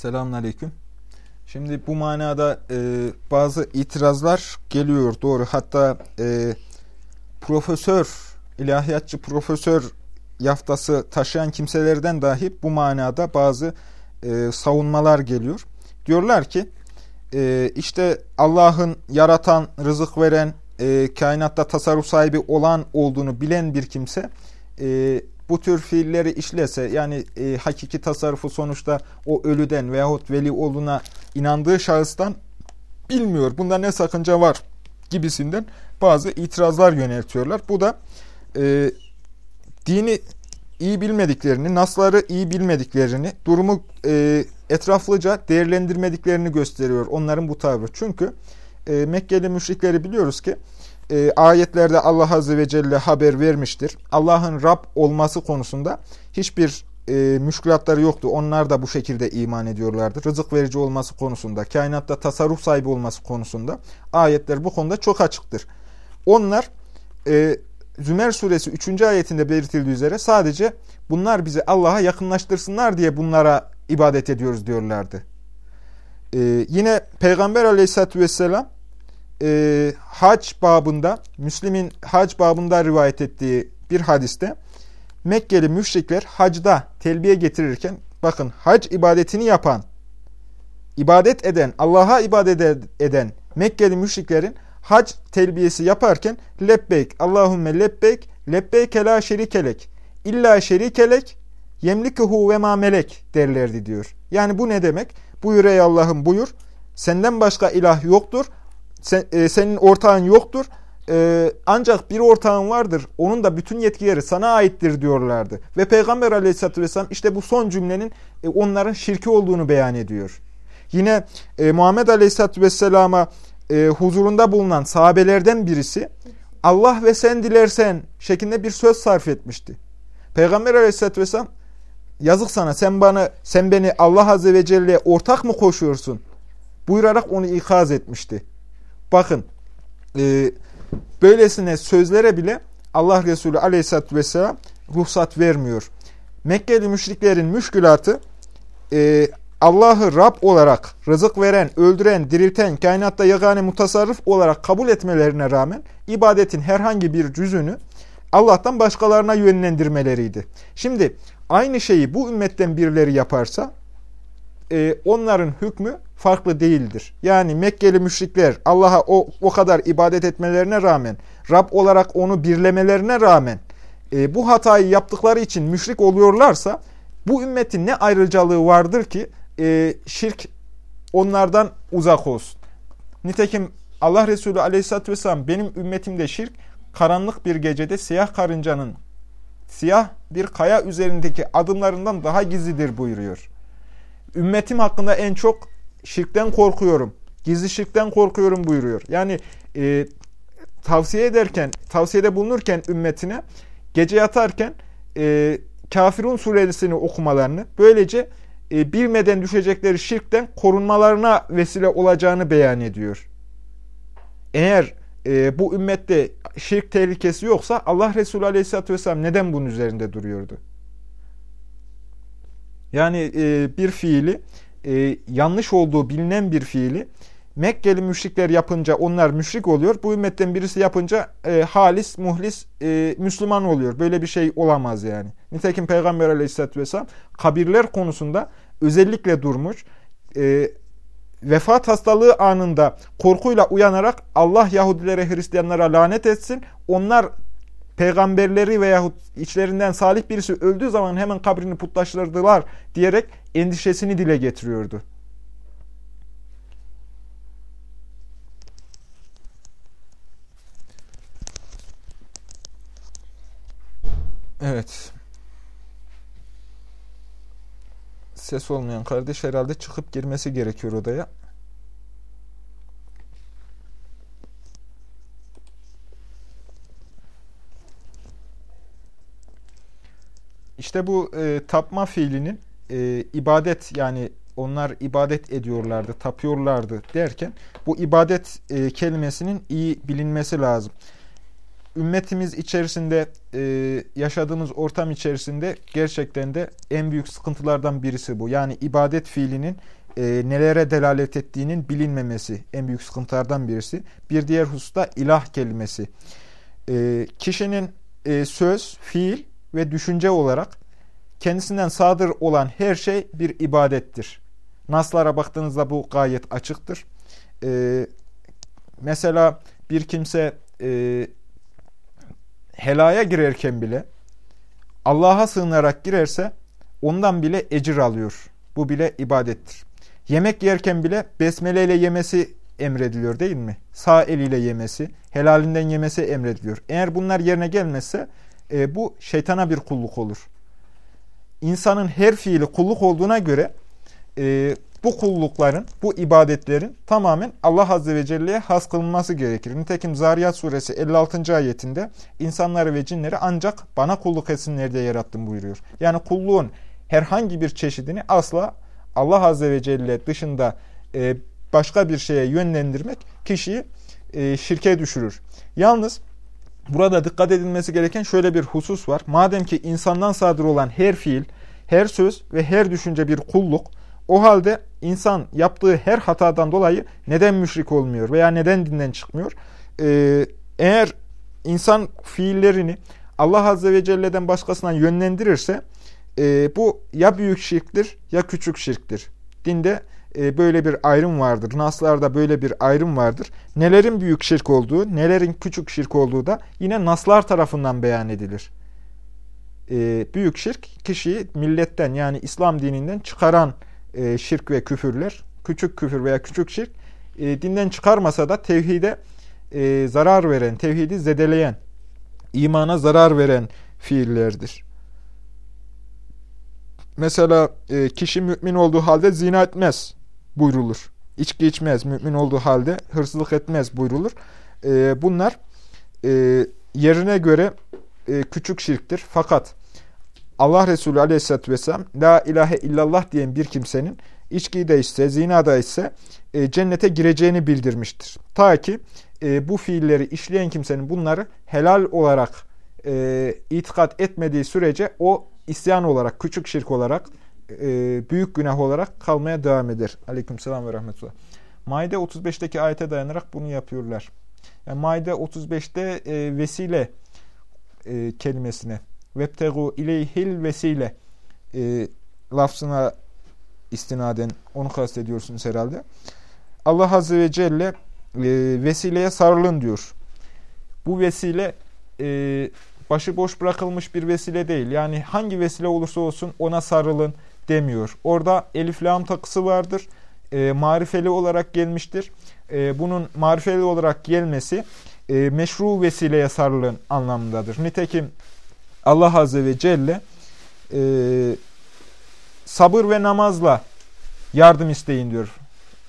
Selamünaleyküm. Şimdi bu manada e, bazı itirazlar geliyor doğru. Hatta e, profesör, ilahiyatçı profesör yaftası taşıyan kimselerden dahi bu manada bazı e, savunmalar geliyor. Diyorlar ki e, işte Allah'ın yaratan, rızık veren, e, kainatta tasarruf sahibi olan olduğunu bilen bir kimse e, bu tür fiilleri işlese yani e, hakiki tasarrufu sonuçta o ölüden veyahut veli olduğuna inandığı şahıstan bilmiyor. Bunda ne sakınca var gibisinden bazı itirazlar yöneltiyorlar. Bu da e, dini iyi bilmediklerini, nasları iyi bilmediklerini, durumu e, etraflıca değerlendirmediklerini gösteriyor onların bu tavrı. Çünkü e, Mekkeli müşrikleri biliyoruz ki e, ayetlerde Allah Azze ve Celle haber vermiştir. Allah'ın Rab olması konusunda hiçbir e, müşkülatları yoktu. Onlar da bu şekilde iman ediyorlardı. Rızık verici olması konusunda, kainatta tasarruf sahibi olması konusunda ayetler bu konuda çok açıktır. Onlar e, Zümer suresi 3. ayetinde belirtildiği üzere sadece bunlar bizi Allah'a yakınlaştırsınlar diye bunlara ibadet ediyoruz diyorlardı. Ee, yine Peygamber aleyhissalatü vesselam e, hac babında, Müslim'in hac babında rivayet ettiği bir hadiste Mekkeli müşrikler hacda telbiye getirirken bakın hac ibadetini yapan, ibadet eden, Allah'a ibadet eden Mekkeli müşriklerin hac telbiyesi yaparken lebbeyk, Allahümme lebbeyk, lebbeyke la şerikelek, illa şerikelek, yemlikuhu ve ma melek derlerdi diyor. Yani bu ne demek? Buyur ey Allah'ım buyur. Senden başka ilah yoktur. Sen, e, senin ortağın yoktur. E, ancak bir ortağın vardır. Onun da bütün yetkileri sana aittir diyorlardı. Ve Peygamber aleyhissalatü vesselam işte bu son cümlenin e, onların şirki olduğunu beyan ediyor. Yine e, Muhammed aleyhissalatü vesselama e, huzurunda bulunan sahabelerden birisi Allah ve sen dilersen şeklinde bir söz sarf etmişti. Peygamber aleyhissalatü vesselam yazık sana sen bana sen beni Allah azze ve celle'ye ortak mı koşuyorsun? Buyurarak onu ikaz etmişti. Bakın e, böylesine sözlere bile Allah Resulü aleyhissalatü vesselam ruhsat vermiyor. Mekkeli müşriklerin müşkülatı e, Allah'ı Rab olarak rızık veren, öldüren, dirilten, kainatta yegane mutasarrıf olarak kabul etmelerine rağmen ibadetin herhangi bir cüzünü Allah'tan başkalarına yönlendirmeleriydi. Şimdi aynı şeyi bu ümmetten birileri yaparsa e, onların hükmü farklı değildir. Yani Mekkeli müşrikler Allah'a o, o kadar ibadet etmelerine rağmen, Rab olarak onu birlemelerine rağmen e, bu hatayı yaptıkları için müşrik oluyorlarsa bu ümmetin ne ayrıcalığı vardır ki e, şirk onlardan uzak olsun. Nitekim Allah Resulü aleyhissalatü vesselam benim ümmetimde şirk karanlık bir gecede siyah karıncanın siyah bir kaya üzerindeki adımlarından daha gizlidir buyuruyor. Ümmetim hakkında en çok şirkten korkuyorum. Gizli şirkten korkuyorum buyuruyor. Yani e, tavsiye ederken, tavsiyede bulunurken ümmetine gece yatarken e, Kafirun suresini okumalarını, böylece e, bilmeden düşecekleri şirkten korunmalarına vesile olacağını beyan ediyor. Eğer e, bu ümmette şirk tehlikesi yoksa Allah Resulü Aleyhisselatü Vesselam neden bunun üzerinde duruyordu? Yani e, bir fiili, e, yanlış olduğu bilinen bir fiili Mekkeli müşrikler yapınca onlar müşrik oluyor. Bu ümmetten birisi yapınca e, halis, muhlis, e, Müslüman oluyor. Böyle bir şey olamaz yani. Nitekim Peygamber aleyhissalatü vesselam kabirler konusunda özellikle durmuş. E, vefat hastalığı anında korkuyla uyanarak Allah Yahudilere, Hristiyanlara lanet etsin. Onlar peygamberleri veyahut içlerinden salih birisi öldüğü zaman hemen kabrini putlaştırdılar diyerek endişesini dile getiriyordu. Evet. Ses olmayan kardeş herhalde çıkıp girmesi gerekiyor odaya. İşte bu e, tapma fiilinin e, ibadet yani onlar ibadet ediyorlardı, tapıyorlardı derken bu ibadet e, kelimesinin iyi bilinmesi lazım. ümmetimiz içerisinde, e, yaşadığımız ortam içerisinde gerçekten de en büyük sıkıntılardan birisi bu. Yani ibadet fiilinin e, nelere delalet ettiğinin bilinmemesi en büyük sıkıntılardan birisi. Bir diğer hususta ilah kelimesi. E, kişinin e, söz, fiil ve düşünce olarak kendisinden sadır olan her şey bir ibadettir. Naslara baktığınızda bu gayet açıktır. E, mesela bir kimse e, helaya girerken bile Allah'a sığınarak girerse ondan bile ecir alıyor. Bu bile ibadettir. Yemek yerken bile besmele ile yemesi emrediliyor değil mi? Sağ eliyle yemesi, helalinden yemesi emrediliyor. Eğer bunlar yerine gelmezse e, bu şeytana bir kulluk olur. İnsanın her fiili kulluk olduğuna göre e, bu kullukların, bu ibadetlerin tamamen Allah Azze ve Celle'ye has kılınması gerekir. Nitekim Zariyat suresi 56. ayetinde insanları ve cinleri ancak bana kulluk etsinler diye yarattım buyuruyor. Yani kulluğun herhangi bir çeşidini asla Allah Azze ve Celle dışında e, başka bir şeye yönlendirmek kişiyi e, şirke düşürür. Yalnız burada dikkat edilmesi gereken şöyle bir husus var. Madem ki insandan sadır olan her fiil, her söz ve her düşünce bir kulluk, o halde insan yaptığı her hatadan dolayı neden müşrik olmuyor veya neden dinden çıkmıyor? Ee, eğer insan fiillerini Allah Azze ve Celle'den başkasına yönlendirirse e, bu ya büyük şirktir ya küçük şirktir. Dinde e, böyle bir ayrım vardır. Naslarda böyle bir ayrım vardır. Nelerin büyük şirk olduğu, nelerin küçük şirk olduğu da yine naslar tarafından beyan edilir. E, büyük şirk kişiyi milletten yani İslam dininden çıkaran e, şirk ve küfürler, küçük küfür veya küçük şirk dinden çıkarmasa da tevhide zarar veren, tevhidi zedeleyen, imana zarar veren fiillerdir. Mesela kişi mümin olduğu halde zina etmez buyrulur. İçki içmez mümin olduğu halde hırsızlık etmez buyrulur. E, bunlar e, yerine göre e, küçük şirktir. Fakat Allah Resulü Aleyhisselatü vesselam La ilahe illallah diyen bir kimsenin içkiyi de içse, zina da içse e, cennete gireceğini bildirmiştir. Ta ki e, bu fiilleri işleyen kimsenin bunları helal olarak e, itikat etmediği sürece o isyan olarak, küçük şirk olarak, e, büyük günah olarak kalmaya devam eder. Aleykümselam ve rahmetullah. Maide 35'teki ayete dayanarak bunu yapıyorlar. Yani Maide 35'te e, vesile e, kelimesine vebtegu ileyhil vesile e, lafzına istinaden onu kastediyorsunuz herhalde. Allah Azze ve Celle e, vesileye sarılın diyor. Bu vesile e, başıboş bırakılmış bir vesile değil. Yani hangi vesile olursa olsun ona sarılın demiyor. Orada elif lam takısı vardır. E, marifeli olarak gelmiştir. E, bunun marifeli olarak gelmesi e, meşru vesileye sarılın anlamındadır. Nitekim Allah Azze ve Celle e, sabır ve namazla yardım isteyin diyor.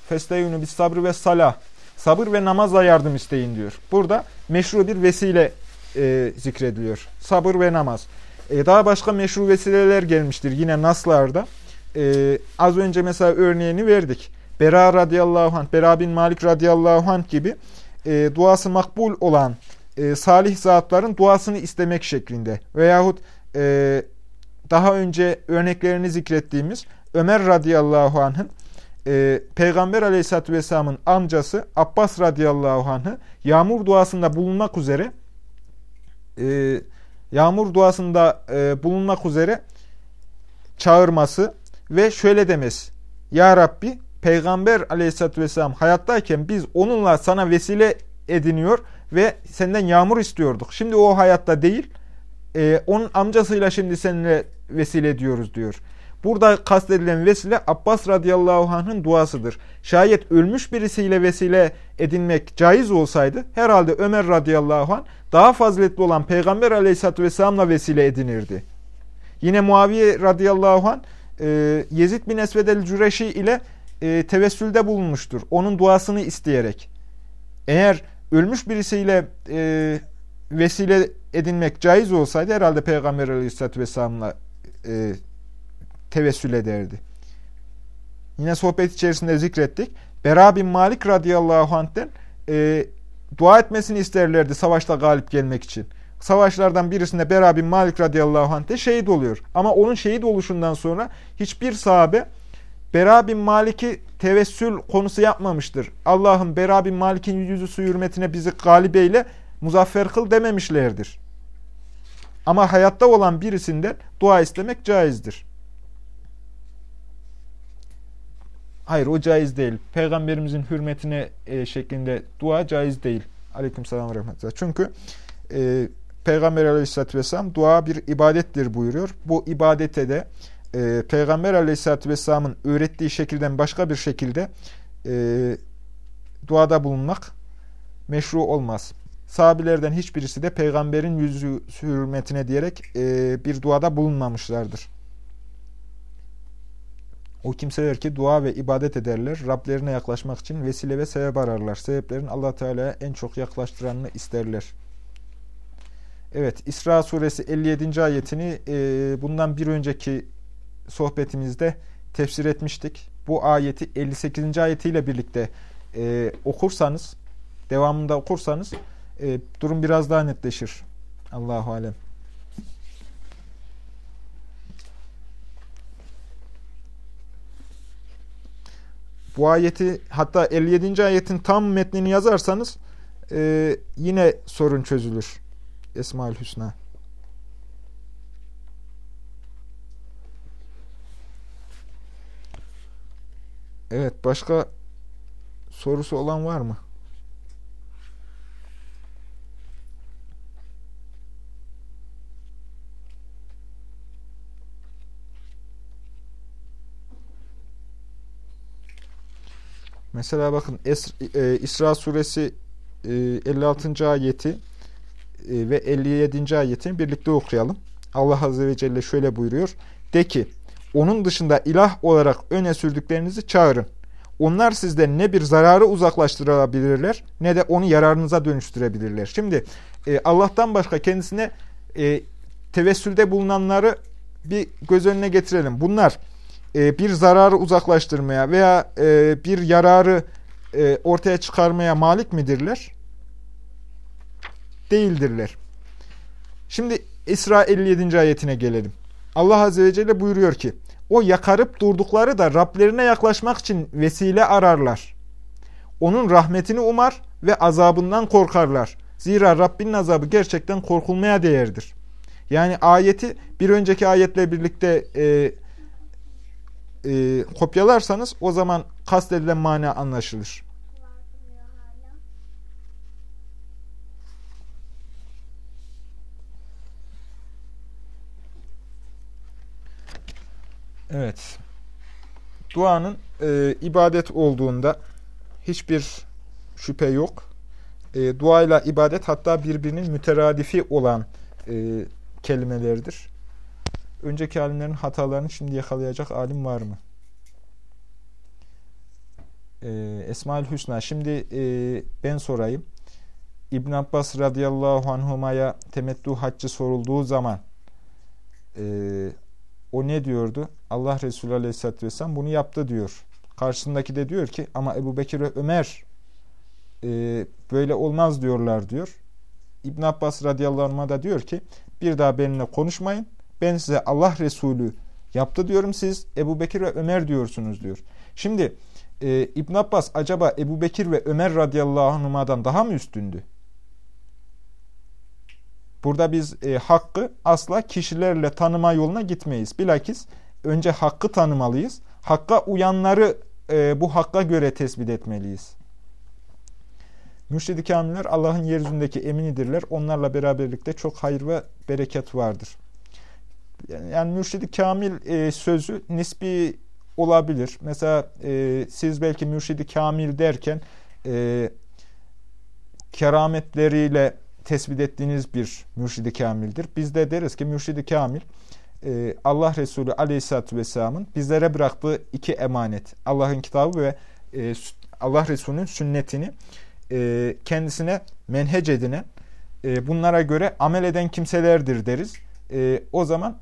Festeyunu bis sabır ve salah. Sabır ve namazla yardım isteyin diyor. Burada meşru bir vesile e, zikrediliyor. Sabır ve namaz. E, daha başka meşru vesileler gelmiştir yine naslarda. E, az önce mesela örneğini verdik. Bera radıyallahu anh, Bera bin Malik radıyallahu anh gibi e, duası makbul olan salih zatların duasını istemek şeklinde veyahut e, daha önce örneklerini zikrettiğimiz Ömer radıyallahu anh'ın Peygamber aleyhissalatü vesselamın amcası Abbas radıyallahu anh'ı yağmur duasında bulunmak üzere e, yağmur duasında e, bulunmak üzere çağırması ve şöyle demesi Ya Rabbi Peygamber aleyhissalatü vesselam hayattayken biz onunla sana vesile ediniyor ve senden yağmur istiyorduk. Şimdi o hayatta değil. E, onun amcasıyla şimdi seninle vesile ediyoruz diyor. Burada kastedilen vesile Abbas radıyallahu anh'ın duasıdır. Şayet ölmüş birisiyle vesile edinmek caiz olsaydı herhalde Ömer radıyallahu anh daha faziletli olan Peygamber aleyhissalatü vesselamla vesile edinirdi. Yine Muaviye radıyallahu anh e, Yezid bin Esved el-Cüreşi ile e, tevessülde bulunmuştur. Onun duasını isteyerek. Eğer ölmüş birisiyle e, vesile edinmek caiz olsaydı herhalde Peygamber Aleyhisselatü Vesselam'la e, tevessül ederdi. Yine sohbet içerisinde zikrettik. Bera bin Malik radıyallahu anh'ten e, dua etmesini isterlerdi savaşta galip gelmek için. Savaşlardan birisinde Bera bin Malik radıyallahu anh de şehit oluyor. Ama onun şehit oluşundan sonra hiçbir sahabe Bera bin Malik'i tevessül konusu yapmamıştır. Allah'ım Bera bin Malik'in yüzüsü hürmetine bizi galibeyle muzaffer kıl dememişlerdir. Ama hayatta olan birisinden dua istemek caizdir. Hayır o caiz değil. Peygamberimizin hürmetine e, şeklinde dua caiz değil. Aleyküm selam ve rahmetullah. Çünkü e, Peygamber aleyhissalatü vesselam dua bir ibadettir buyuruyor. Bu ibadete de e, Peygamber aleyhissalatü vesselamın öğrettiği şekilden başka bir şekilde e, duada bulunmak meşru olmaz. Sahabilerden hiçbirisi de peygamberin yüzü hürmetine diyerek e, bir duada bulunmamışlardır. O kimseler ki dua ve ibadet ederler, Rablerine yaklaşmak için vesile ve sebep ararlar. Sebeplerin allah Teala'ya en çok yaklaştıranını isterler. Evet, İsra suresi 57. ayetini e, bundan bir önceki sohbetimizde tefsir etmiştik. Bu ayeti 58. ayetiyle birlikte e, okursanız, devamında okursanız e, durum biraz daha netleşir. Allahu alem. Bu ayeti hatta 57. ayetin tam metnini yazarsanız e, yine sorun çözülür. Esmaül Hüsna. Evet başka sorusu olan var mı? Mesela bakın Es, e, İsra suresi e, 56. ayeti e, ve 57. ayetini birlikte okuyalım. Allah Azze ve Celle şöyle buyuruyor. De ki, onun dışında ilah olarak öne sürdüklerinizi çağırın. Onlar sizden ne bir zararı uzaklaştırabilirler ne de onu yararınıza dönüştürebilirler. Şimdi e, Allah'tan başka kendisine e, tevessülde bulunanları bir göz önüne getirelim. Bunlar e, bir zararı uzaklaştırmaya veya e, bir yararı e, ortaya çıkarmaya malik midirler? Değildirler. Şimdi İsra 57. ayetine gelelim. Allah Azze ve Celle buyuruyor ki, o yakarıp durdukları da Rablerine yaklaşmak için vesile ararlar. Onun rahmetini umar ve azabından korkarlar. Zira Rabbinin azabı gerçekten korkulmaya değerdir. Yani ayeti bir önceki ayetle birlikte e, e, kopyalarsanız o zaman kastedilen mana anlaşılır. Evet. Duanın e, ibadet olduğunda hiçbir şüphe yok. E, duayla ibadet hatta birbirinin müteradifi olan e, kelimelerdir. Önceki alimlerin hatalarını şimdi yakalayacak alim var mı? Ee, Esmaül Hüsna. Şimdi e, ben sorayım. İbn Abbas radıyallahu anhuma'ya temettü haccı sorulduğu zaman e, o ne diyordu? Allah Resulü aleyhisselatü vesselam bunu yaptı diyor. Karşısındaki de diyor ki ama Ebu Bekir ve Ömer e, böyle olmaz diyorlar diyor. İbn Abbas radıyallahu anh'a da diyor ki bir daha benimle konuşmayın ben size Allah Resulü yaptı diyorum siz Ebu Bekir ve Ömer diyorsunuz diyor. Şimdi e, İbn Abbas acaba Ebu Bekir ve Ömer radıyallahu anhuma'dan daha mı üstündü? Burada biz e, hakkı asla kişilerle tanıma yoluna gitmeyiz. Bilakis önce hakkı tanımalıyız. Hakka uyanları e, bu hakka göre tespit etmeliyiz. Mürşid-i Kamiller Allah'ın yeryüzündeki eminidirler. Onlarla beraberlikte çok hayır ve bereket vardır yani mürşidi kamil e, sözü nisbi olabilir. Mesela e, siz belki mürşidi kamil derken e, kerametleriyle tespit ettiğiniz bir mürşidi kamildir. Biz de deriz ki mürşidi kamil e, Allah Resulü aleyhissalatü vesselamın bizlere bıraktığı iki emanet. Allah'ın kitabı ve e, Allah Resulü'nün sünnetini e, kendisine menhec edinen, e, bunlara göre amel eden kimselerdir deriz. E, o zaman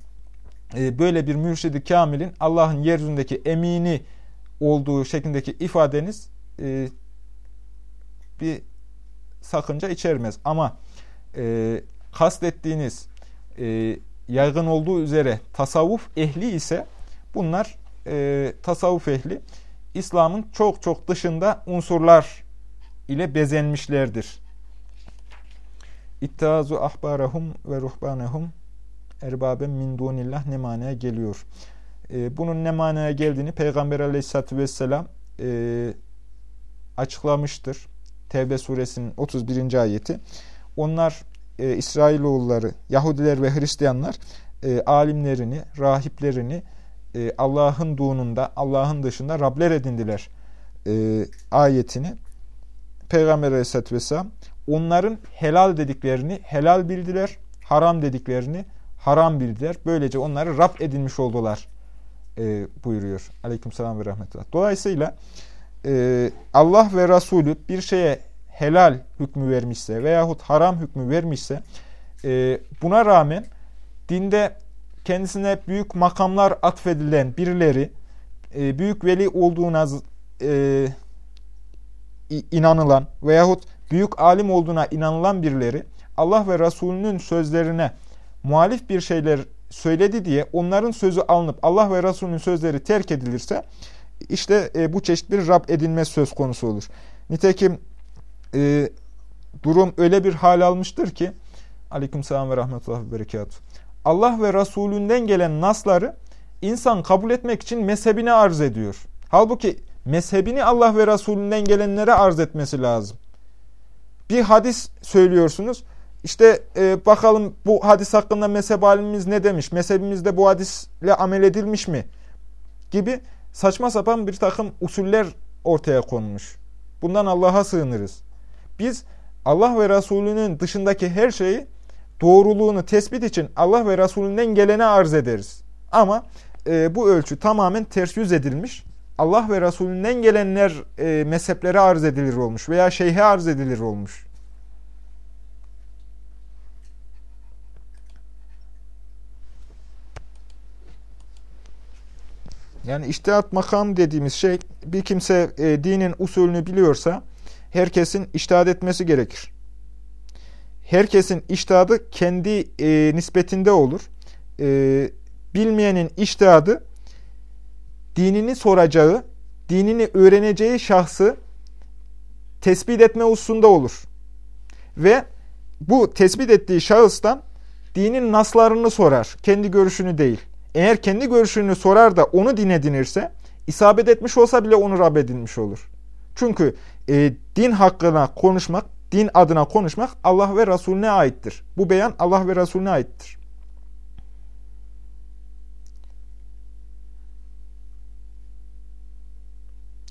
böyle bir mürşidi kamilin Allah'ın yeryüzündeki emini olduğu şeklindeki ifadeniz e, bir sakınca içermez. Ama e, kastettiğiniz e, yaygın olduğu üzere tasavvuf ehli ise bunlar e, tasavvuf ehli İslam'ın çok çok dışında unsurlar ile bezenmişlerdir. İttazu ahbarahum ve ruhbanehum erbaben min dunillah ne manaya geliyor. E, bunun ne manaya geldiğini Peygamber aleyhissalatü vesselam e, açıklamıştır. Tevbe suresinin 31. ayeti. Onlar e, İsrailoğulları, Yahudiler ve Hristiyanlar e, alimlerini, rahiplerini e, Allah'ınduğununda, Allah'ın dışında Rabler edindiler e, ayetini Peygamber Aleyhisselatü Vesselam onların helal dediklerini helal bildiler, haram dediklerini haram bildiler. Böylece onları Rab edinmiş oldular e, buyuruyor. Aleyküm selam ve rahmetullah. Dolayısıyla e, Allah ve Resulü bir şeye helal hükmü vermişse veyahut haram hükmü vermişse e, buna rağmen dinde kendisine büyük makamlar atfedilen birileri e, büyük veli olduğuna e, inanılan veyahut büyük alim olduğuna inanılan birileri Allah ve Resulünün sözlerine muhalif bir şeyler söyledi diye onların sözü alınıp Allah ve Resulünün sözleri terk edilirse işte e, bu çeşit bir Rab edinme söz konusu olur. Nitekim e, durum öyle bir hal almıştır ki Aleyküm selam ve rahmetullah ve berekatuhu. Allah ve Resulünden gelen nasları insan kabul etmek için mezhebine arz ediyor. Halbuki mezhebini Allah ve Resulünden gelenlere arz etmesi lazım. Bir hadis söylüyorsunuz. İşte e, bakalım bu hadis hakkında mezhep alimimiz ne demiş? Mezhebimizde bu hadisle amel edilmiş mi? Gibi saçma sapan bir takım usuller ortaya konmuş. Bundan Allah'a sığınırız. Biz Allah ve Resulünün dışındaki her şeyi doğruluğunu tespit için Allah ve Resulünden gelene arz ederiz. Ama e, bu ölçü tamamen ters yüz edilmiş. Allah ve Resulünden gelenler e, mezheplere arz edilir olmuş veya şeyhe arz edilir olmuş. Yani iştihat makam dediğimiz şey bir kimse e, dinin usulünü biliyorsa herkesin iştihat etmesi gerekir. Herkesin iştihadı kendi e, nispetinde olur. E, bilmeyenin iştihadı dinini soracağı, dinini öğreneceği şahsı tespit etme hususunda olur. Ve bu tespit ettiği şahıstan dinin naslarını sorar. Kendi görüşünü değil. Eğer kendi görüşünü sorar da onu din edinirse, isabet etmiş olsa bile onu Rab edinmiş olur. Çünkü e, din hakkına konuşmak, din adına konuşmak Allah ve Resulüne aittir. Bu beyan Allah ve Resulüne aittir.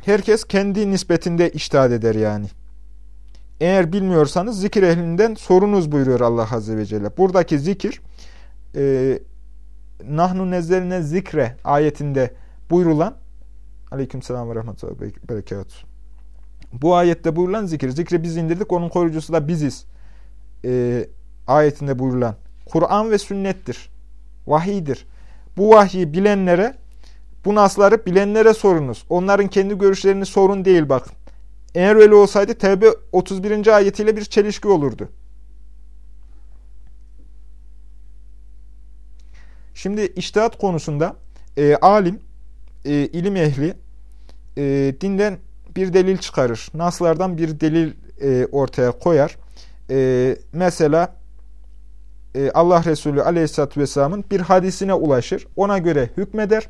Herkes kendi nispetinde iştahat eder yani. Eğer bilmiyorsanız zikir ehlinden sorunuz buyuruyor Allah Azze ve Celle. Buradaki zikir e, nahnu nezzeline zikre ayetinde buyrulan aleyküm selam ve rahmetullah berekatuhu. Bu ayette buyurulan zikir. Zikri biz indirdik. Onun koruyucusu da biziz. E, ayetinde buyurulan. Kur'an ve sünnettir. Vahidir. Bu vahyi bilenlere bu nasları bilenlere sorunuz. Onların kendi görüşlerini sorun değil bakın. Eğer öyle olsaydı Tevbe 31. ayetiyle bir çelişki olurdu. Şimdi iştihat konusunda e, alim, e, ilim ehli e, dinden bir delil çıkarır. Naslardan bir delil e, ortaya koyar. E, mesela e, Allah Resulü Aleyhisselatü Vesselam'ın bir hadisine ulaşır. Ona göre hükmeder.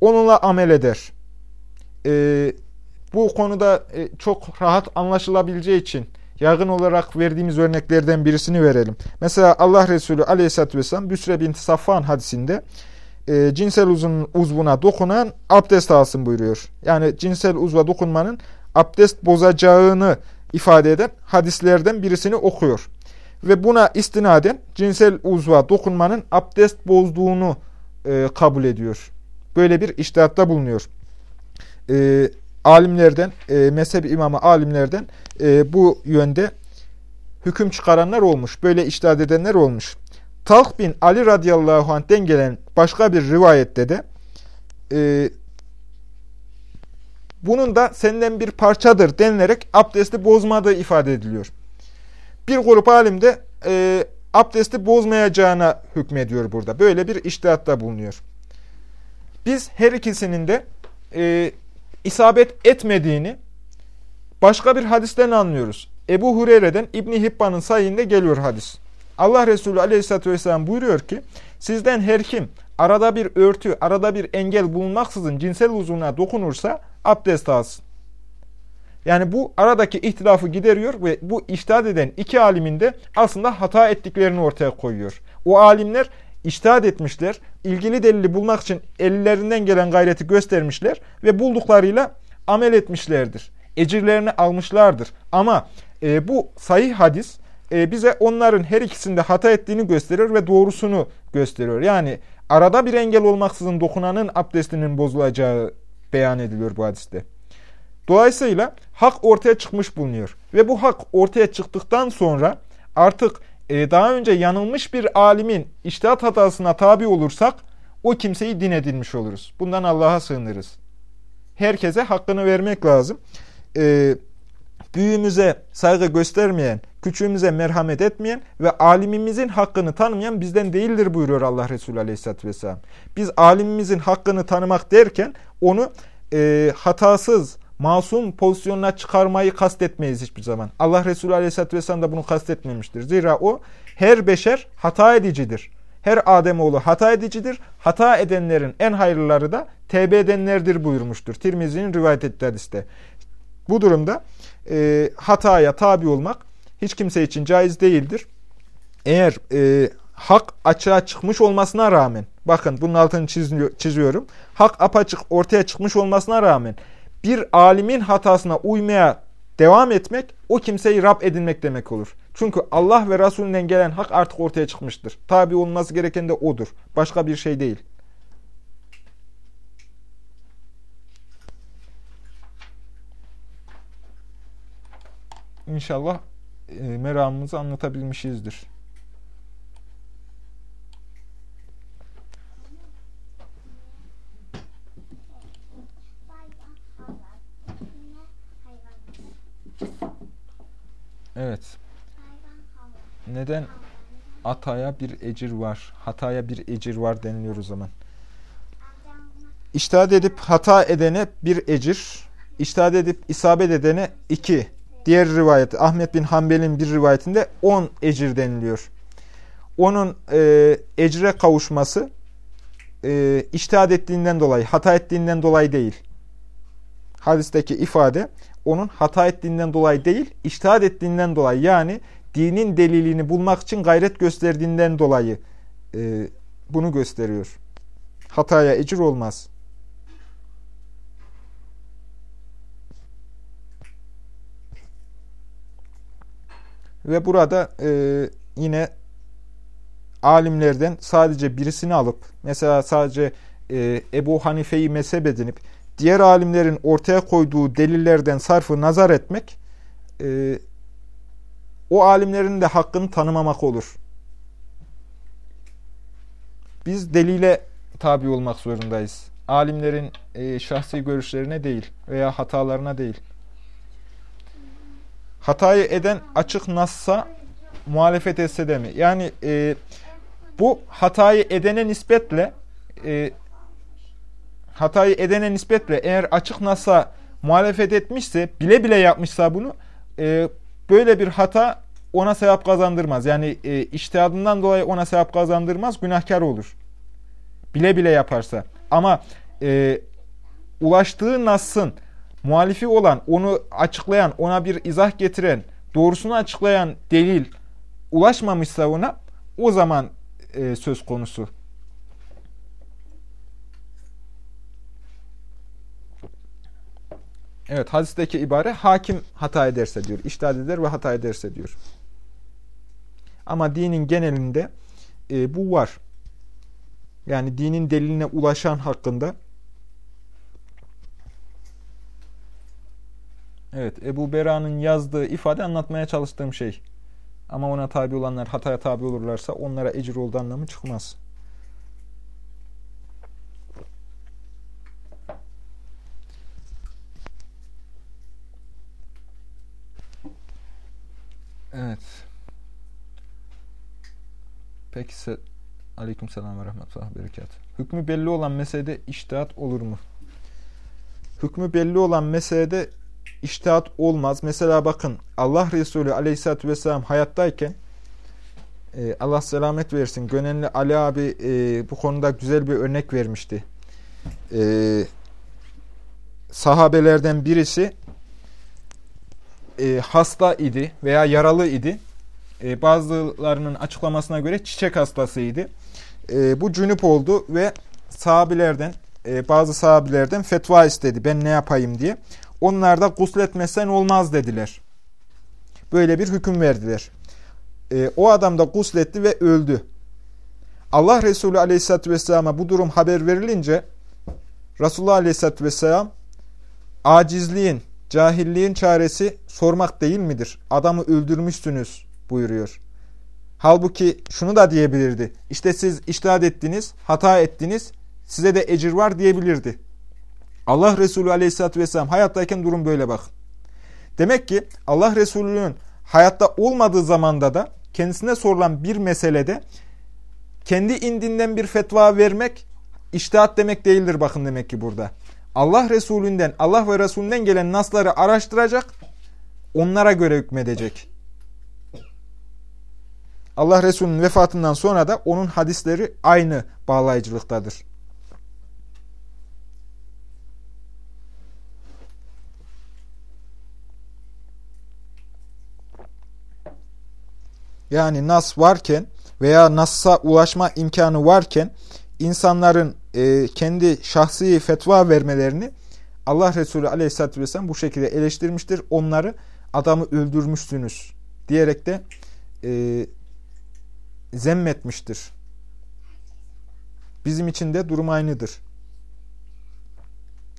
Onunla amel eder. E, bu konuda e, çok rahat anlaşılabileceği için yaygın olarak verdiğimiz örneklerden birisini verelim. Mesela Allah Resulü Aleyhisselatü Vesselam Büsre binti Safvan hadisinde e, cinsel uzun, uzvuna dokunan abdest alsın buyuruyor. Yani cinsel uzva dokunmanın abdest bozacağını ifade eden hadislerden birisini okuyor. Ve buna istinaden cinsel uzva dokunmanın abdest bozduğunu e, kabul ediyor. Böyle bir iştihatta bulunuyor. E, alimlerden, e, mezhep imamı alimlerden e, bu yönde hüküm çıkaranlar olmuş. Böyle iştihat edenler olmuş. Talh bin Ali radıyallahu anh'den gelen başka bir rivayette de e, bunun da senden bir parçadır denilerek abdesti bozmadığı ifade ediliyor. Bir grup alim de e, abdesti bozmayacağına hükmediyor burada. Böyle bir iştihatta bulunuyor. Biz her ikisinin de e, isabet etmediğini başka bir hadisten anlıyoruz. Ebu Hureyre'den İbni Hibban'ın sayinde geliyor hadis. Allah Resulü aleyhissalatü vesselam buyuruyor ki, sizden her kim arada bir örtü, arada bir engel bulunmaksızın cinsel uzunluğa dokunursa abdest alsın. Yani bu aradaki ihtilafı gideriyor ve bu iştahat eden iki alimin de aslında hata ettiklerini ortaya koyuyor. O alimler iştahat etmişler, ilgili delili bulmak için ellerinden gelen gayreti göstermişler ve bulduklarıyla amel etmişlerdir. Ecirlerini almışlardır. Ama e, bu sahih hadis e, bize onların her ikisinde hata ettiğini gösteriyor ve doğrusunu gösteriyor. Yani arada bir engel olmaksızın dokunanın abdestinin bozulacağı beyan ediliyor bu hadiste. Dolayısıyla hak ortaya çıkmış bulunuyor. Ve bu hak ortaya çıktıktan sonra artık e, daha önce yanılmış bir alimin iştihat hatasına tabi olursak o kimseyi din edilmiş oluruz. Bundan Allah'a sığınırız. Herkese hakkını vermek lazım. E, büyüğümüze saygı göstermeyen, küçüğümüze merhamet etmeyen ve alimimizin hakkını tanımayan bizden değildir buyuruyor Allah Resulü Aleyhisselatü Vesselam. Biz alimimizin hakkını tanımak derken onu e, hatasız, masum pozisyonuna çıkarmayı kastetmeyiz hiçbir zaman. Allah Resulü Aleyhisselatü Vesselam da bunu kastetmemiştir. Zira o her beşer hata edicidir. Her Ademoğlu hata edicidir. Hata edenlerin en hayırlıları da tevbe edenlerdir buyurmuştur. Tirmizi'nin rivayet ettiği hadiste. Bu durumda e, hataya tabi olmak hiç kimse için caiz değildir. Eğer e, hak açığa çıkmış olmasına rağmen, bakın bunun altını çiziyorum, hak apaçık ortaya çıkmış olmasına rağmen bir alimin hatasına uymaya devam etmek o kimseyi Rab edinmek demek olur. Çünkü Allah ve Resulünden gelen hak artık ortaya çıkmıştır. Tabi olması gereken de odur. Başka bir şey değil. İnşallah e, meramımızı anlatabilmişizdir. Evet. Neden ataya bir ecir var, hataya bir ecir var deniliyor o zaman. İçtihat edip hata edene bir ecir, içtihat edip isabet edene iki. Diğer rivayet, Ahmet bin Hanbel'in bir rivayetinde on ecir deniliyor. Onun e, ecre kavuşması e, içtihat ettiğinden dolayı, hata ettiğinden dolayı değil. Hadisteki ifade onun hata ettiğinden dolayı değil, iştihad ettiğinden dolayı yani dinin delilini bulmak için gayret gösterdiğinden dolayı e, bunu gösteriyor. Hataya ecir olmaz. Ve burada e, yine alimlerden sadece birisini alıp, mesela sadece e, Ebu Hanife'yi mezhep edinip, diğer alimlerin ortaya koyduğu delillerden sarfı nazar etmek e, o alimlerin de hakkını tanımamak olur. Biz delile tabi olmak zorundayız. Alimlerin e, şahsi görüşlerine değil veya hatalarına değil. Hatayı eden açık nassa muhalefet etse de mi? Yani e, bu hatayı edene nispetle e, hatayı edene nispetle eğer açık nasa muhalefet etmişse, bile bile yapmışsa bunu, e, böyle bir hata ona sevap kazandırmaz. Yani e, iştihadından dolayı ona sevap kazandırmaz, günahkar olur. Bile bile yaparsa. Ama e, ulaştığı nasın muhalifi olan, onu açıklayan, ona bir izah getiren, doğrusunu açıklayan delil ulaşmamışsa ona, o zaman e, söz konusu. Evet hadisteki ibare hakim hata ederse diyor. İştahat eder ve hata ederse diyor. Ama dinin genelinde e, bu var. Yani dinin deliline ulaşan hakkında Evet Ebu Bera'nın yazdığı ifade anlatmaya çalıştığım şey. Ama ona tabi olanlar hataya tabi olurlarsa onlara ecir olduğu anlamı çıkmaz. Evet. Peki se Aleyküm selam ve rahmetullah berekat. Hükmü belli olan meselede iştihat olur mu? Hükmü belli olan meselede iştihat olmaz. Mesela bakın Allah Resulü aleyhissalatü vesselam hayattayken e, Allah selamet versin. Gönenli Ali abi e, bu konuda güzel bir örnek vermişti. E, sahabelerden birisi e, hasta idi veya yaralı idi. E, bazılarının açıklamasına göre çiçek hastasıydı. E, bu cünüp oldu ve sahabilerden, e, bazı sahabilerden fetva istedi. Ben ne yapayım diye. Onlar da gusletmezsen olmaz dediler. Böyle bir hüküm verdiler. E, o adam da gusletti ve öldü. Allah Resulü Aleyhisselatü Vesselam'a bu durum haber verilince Resulullah Aleyhisselatü Vesselam acizliğin, cahilliğin çaresi sormak değil midir? Adamı öldürmüşsünüz buyuruyor. Halbuki şunu da diyebilirdi. İşte siz iştahat ettiniz, hata ettiniz, size de ecir var diyebilirdi. Allah Resulü Aleyhisselatü vesselam hayattayken durum böyle bak. Demek ki Allah Resulü'nün hayatta olmadığı zamanda da kendisine sorulan bir meselede kendi indinden bir fetva vermek iştihat demek değildir bakın demek ki burada. Allah Resulünden, Allah ve Resulünden gelen nasları araştıracak, onlara göre hükmedecek. Allah Resulü'nün vefatından sonra da onun hadisleri aynı bağlayıcılıktadır. Yani nas varken veya nas'a ulaşma imkanı varken insanların e, kendi şahsi fetva vermelerini Allah Resulü Aleyhisselatü vesselam bu şekilde eleştirmiştir. Onları adamı öldürmüşsünüz diyerek de e, zemmetmiştir. Bizim için de durum aynıdır.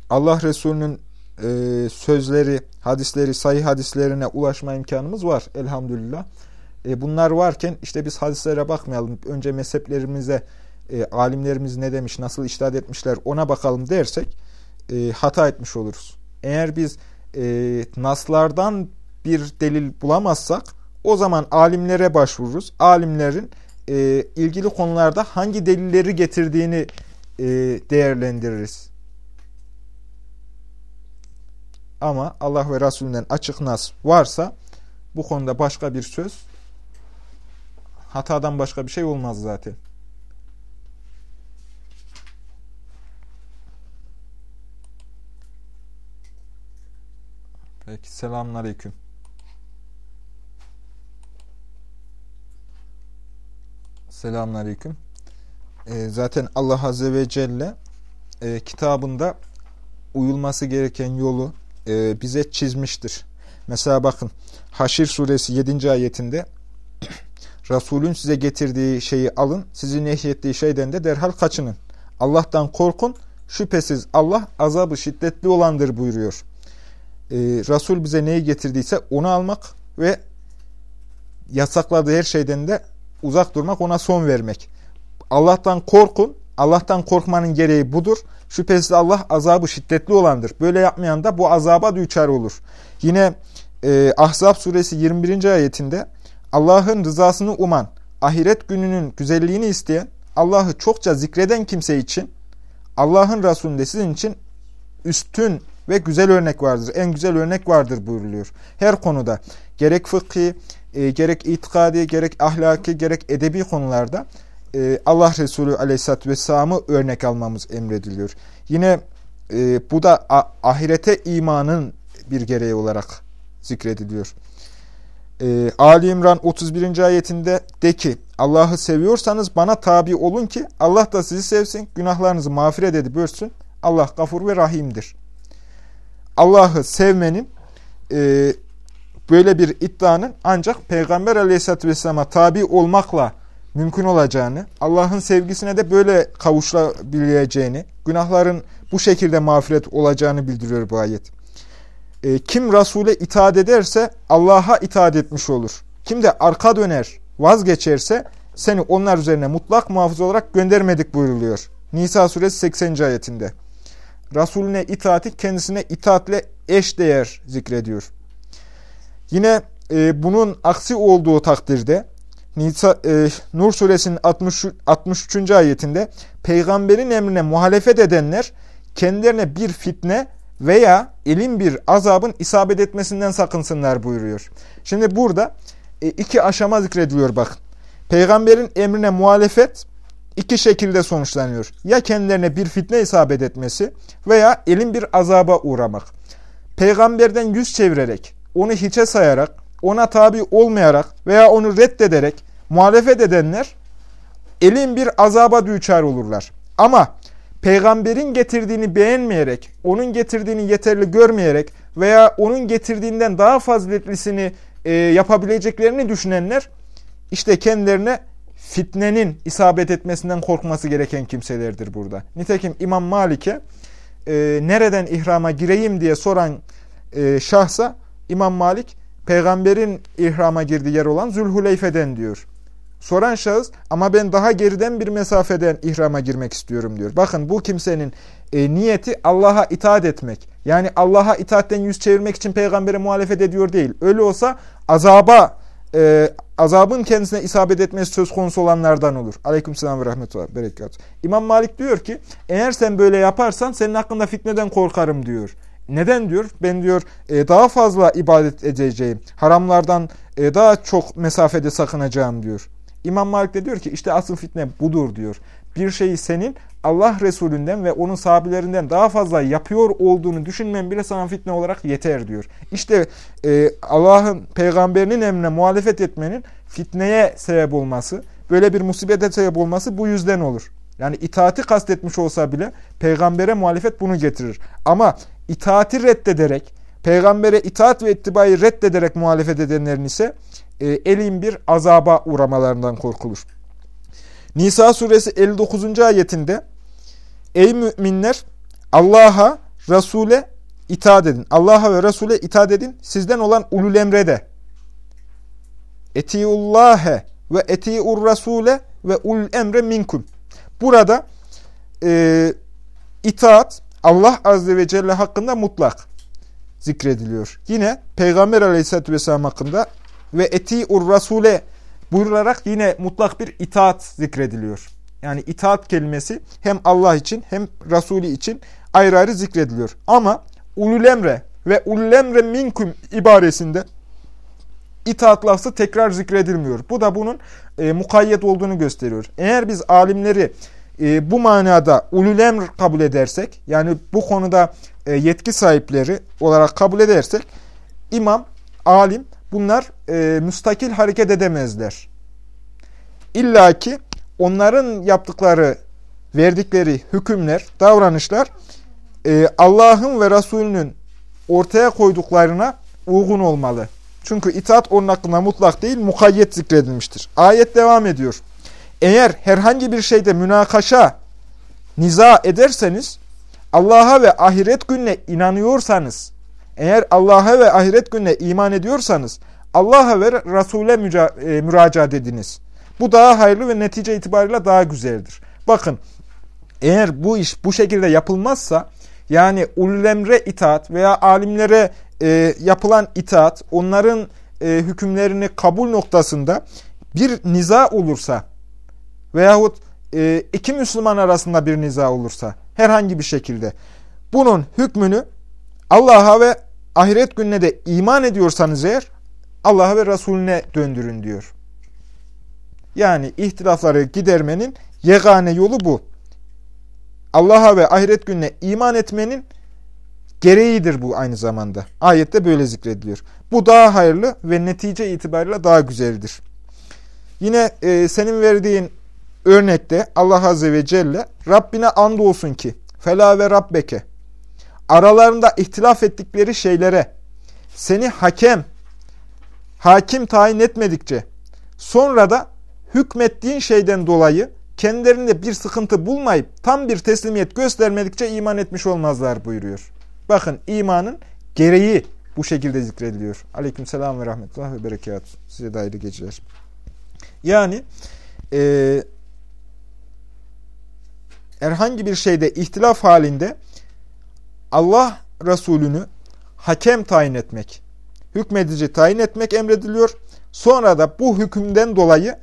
Allah Resulü'nün e, sözleri, hadisleri, sayı hadislerine ulaşma imkanımız var elhamdülillah. E, bunlar varken işte biz hadislere bakmayalım. Önce mezheplerimize, e, alimlerimiz ne demiş, nasıl iştahat etmişler ona bakalım dersek e, hata etmiş oluruz. Eğer biz e, naslardan bir delil bulamazsak o zaman alimlere başvururuz. Alimlerin e, ilgili konularda hangi delilleri getirdiğini e, değerlendiririz. Ama Allah ve Resulünden açık nas varsa bu konuda başka bir söz hatadan başka bir şey olmaz zaten. Peki selamun aleyküm. Selamun aleyküm. E, zaten Allah Azze ve Celle e, kitabında uyulması gereken yolu e, bize çizmiştir. Mesela bakın Haşir suresi 7. ayetinde Resulün size getirdiği şeyi alın, sizi nehyettiği şeyden de derhal kaçının. Allah'tan korkun, şüphesiz Allah azabı şiddetli olandır buyuruyor. Ee, Resul bize neyi getirdiyse onu almak ve yasakladığı her şeyden de uzak durmak, ona son vermek. Allah'tan korkun, Allah'tan korkmanın gereği budur. Şüphesiz Allah azabı şiddetli olandır. Böyle yapmayan da bu azaba düçar olur. Yine e, Ahzab suresi 21. ayetinde Allah'ın rızasını uman, ahiret gününün güzelliğini isteyen, Allah'ı çokça zikreden kimse için Allah'ın Resulü'nde sizin için üstün ve güzel örnek vardır. En güzel örnek vardır buyuruluyor. Her konuda gerek fıkhi, e, gerek itikadi, gerek ahlaki, gerek edebi konularda e, Allah Resulü Aleyhisselatü Vesselam'ı örnek almamız emrediliyor. Yine e, bu da ahirete imanın bir gereği olarak zikrediliyor. E, Ali İmran 31. ayetinde de ki Allah'ı seviyorsanız bana tabi olun ki Allah da sizi sevsin, günahlarınızı mağfiret edip örsün. Allah gafur ve rahimdir. Allah'ı sevmenin e, böyle bir iddianın ancak Peygamber aleyhissalatü vesselama tabi olmakla mümkün olacağını, Allah'ın sevgisine de böyle kavuşabileceğini, günahların bu şekilde mağfiret olacağını bildiriyor bu ayet. E, kim Resul'e itaat ederse Allah'a itaat etmiş olur. Kim de arka döner, vazgeçerse seni onlar üzerine mutlak muhafız olarak göndermedik buyuruluyor. Nisa suresi 80. ayetinde. Resulüne itaati kendisine itaatle eş değer zikrediyor. Yine e, bunun aksi olduğu takdirde Nisa, e, Nur suresinin 60, 63. ayetinde peygamberin emrine muhalefet edenler kendilerine bir fitne veya elin bir azabın isabet etmesinden sakınsınlar buyuruyor. Şimdi burada e, iki aşama zikrediliyor bakın. Peygamberin emrine muhalefet iki şekilde sonuçlanıyor. Ya kendilerine bir fitne isabet etmesi veya elin bir azaba uğramak. Peygamberden yüz çevirerek, onu hiçe sayarak, ona tabi olmayarak veya onu reddederek muhalefet edenler elin bir azaba düçar olurlar. Ama peygamberin getirdiğini beğenmeyerek, onun getirdiğini yeterli görmeyerek veya onun getirdiğinden daha faziletlisini e, yapabileceklerini düşünenler işte kendilerine fitnenin isabet etmesinden korkması gereken kimselerdir burada. Nitekim İmam Malik'e e, nereden ihrama gireyim diye soran e, şahsa İmam Malik peygamberin ihrama girdiği yer olan Zülhuleyfe'den diyor. Soran şahıs ama ben daha geriden bir mesafeden ihrama girmek istiyorum diyor. Bakın bu kimsenin e, niyeti Allah'a itaat etmek. Yani Allah'a itaatten yüz çevirmek için peygambere muhalefet ediyor değil. Öyle olsa azaba e, azabın kendisine isabet etmesi söz konusu olanlardan olur. Aleykümselam ve rahmetullah berekat. İmam Malik diyor ki eğer sen böyle yaparsan senin hakkında fitneden korkarım diyor. Neden diyor? Ben diyor e, daha fazla ibadet edeceğim. Haramlardan e, daha çok mesafede sakınacağım diyor. İmam Malik de diyor ki işte asıl fitne budur diyor. Bir şeyi senin Allah Resulünden ve onun sahabilerinden daha fazla yapıyor olduğunu düşünmen bile sana fitne olarak yeter diyor. İşte e, Allah'ın peygamberinin emrine muhalefet etmenin fitneye sebep olması, böyle bir musibete sebep olması bu yüzden olur. Yani itaati kastetmiş olsa bile peygambere muhalefet bunu getirir. Ama itaati reddederek, peygambere itaat ve ittibayı reddederek muhalefet edenlerin ise e, elin bir azaba uğramalarından korkulur. Nisa suresi 59. ayetinde Ey müminler Allah'a, Resul'e itaat edin. Allah'a ve Resul'e itaat edin. Sizden olan ulul emre de. Etiullâhe ve etiur Rasule ve ulul emre minkum. Burada e, itaat Allah Azze ve Celle hakkında mutlak zikrediliyor. Yine Peygamber Aleyhisselatü Vesselam hakkında ve etiur Rasule buyurularak yine mutlak bir itaat zikrediliyor. Yani itaat kelimesi hem Allah için hem Resulü için ayrı ayrı zikrediliyor. Ama ululemre ve ululemre minkum ibaresinde itaat lafzı tekrar zikredilmiyor. Bu da bunun e, mukayyet olduğunu gösteriyor. Eğer biz alimleri e, bu manada ululemr kabul edersek, yani bu konuda e, yetki sahipleri olarak kabul edersek, imam, alim bunlar e, müstakil hareket edemezler. İlla ki onların yaptıkları, verdikleri hükümler, davranışlar e, Allah'ın ve Resulünün ortaya koyduklarına uygun olmalı. Çünkü itaat onun hakkında mutlak değil, mukayyet zikredilmiştir. Ayet devam ediyor. Eğer herhangi bir şeyde münakaşa, niza ederseniz, Allah'a ve ahiret gününe inanıyorsanız, eğer Allah'a ve ahiret gününe iman ediyorsanız, Allah'a ve Resul'e e, müracaat ediniz. Bu daha hayırlı ve netice itibariyle daha güzeldir. Bakın eğer bu iş bu şekilde yapılmazsa yani ullemre itaat veya alimlere e, yapılan itaat onların e, hükümlerini kabul noktasında bir niza olursa veyahut e, iki Müslüman arasında bir niza olursa herhangi bir şekilde bunun hükmünü Allah'a ve ahiret gününe de iman ediyorsanız eğer Allah'a ve Resulüne döndürün diyor. Yani ihtilafları gidermenin yegane yolu bu. Allah'a ve ahiret gününe iman etmenin gereğidir bu aynı zamanda. Ayette böyle zikrediliyor. Bu daha hayırlı ve netice itibariyle daha güzeldir. Yine e, senin verdiğin örnekte Allah Azze ve Celle Rabbine and olsun ki fela ve rabbeke aralarında ihtilaf ettikleri şeylere seni hakem hakim tayin etmedikçe sonra da hükmettiğin şeyden dolayı kendilerinde bir sıkıntı bulmayıp tam bir teslimiyet göstermedikçe iman etmiş olmazlar buyuruyor. Bakın imanın gereği bu şekilde zikrediliyor. Aleyküm selam ve rahmetullah ve berekat. Size de ayrı geceler. Yani e, herhangi bir şeyde ihtilaf halinde Allah Resulünü hakem tayin etmek, hükmedici tayin etmek emrediliyor. Sonra da bu hükümden dolayı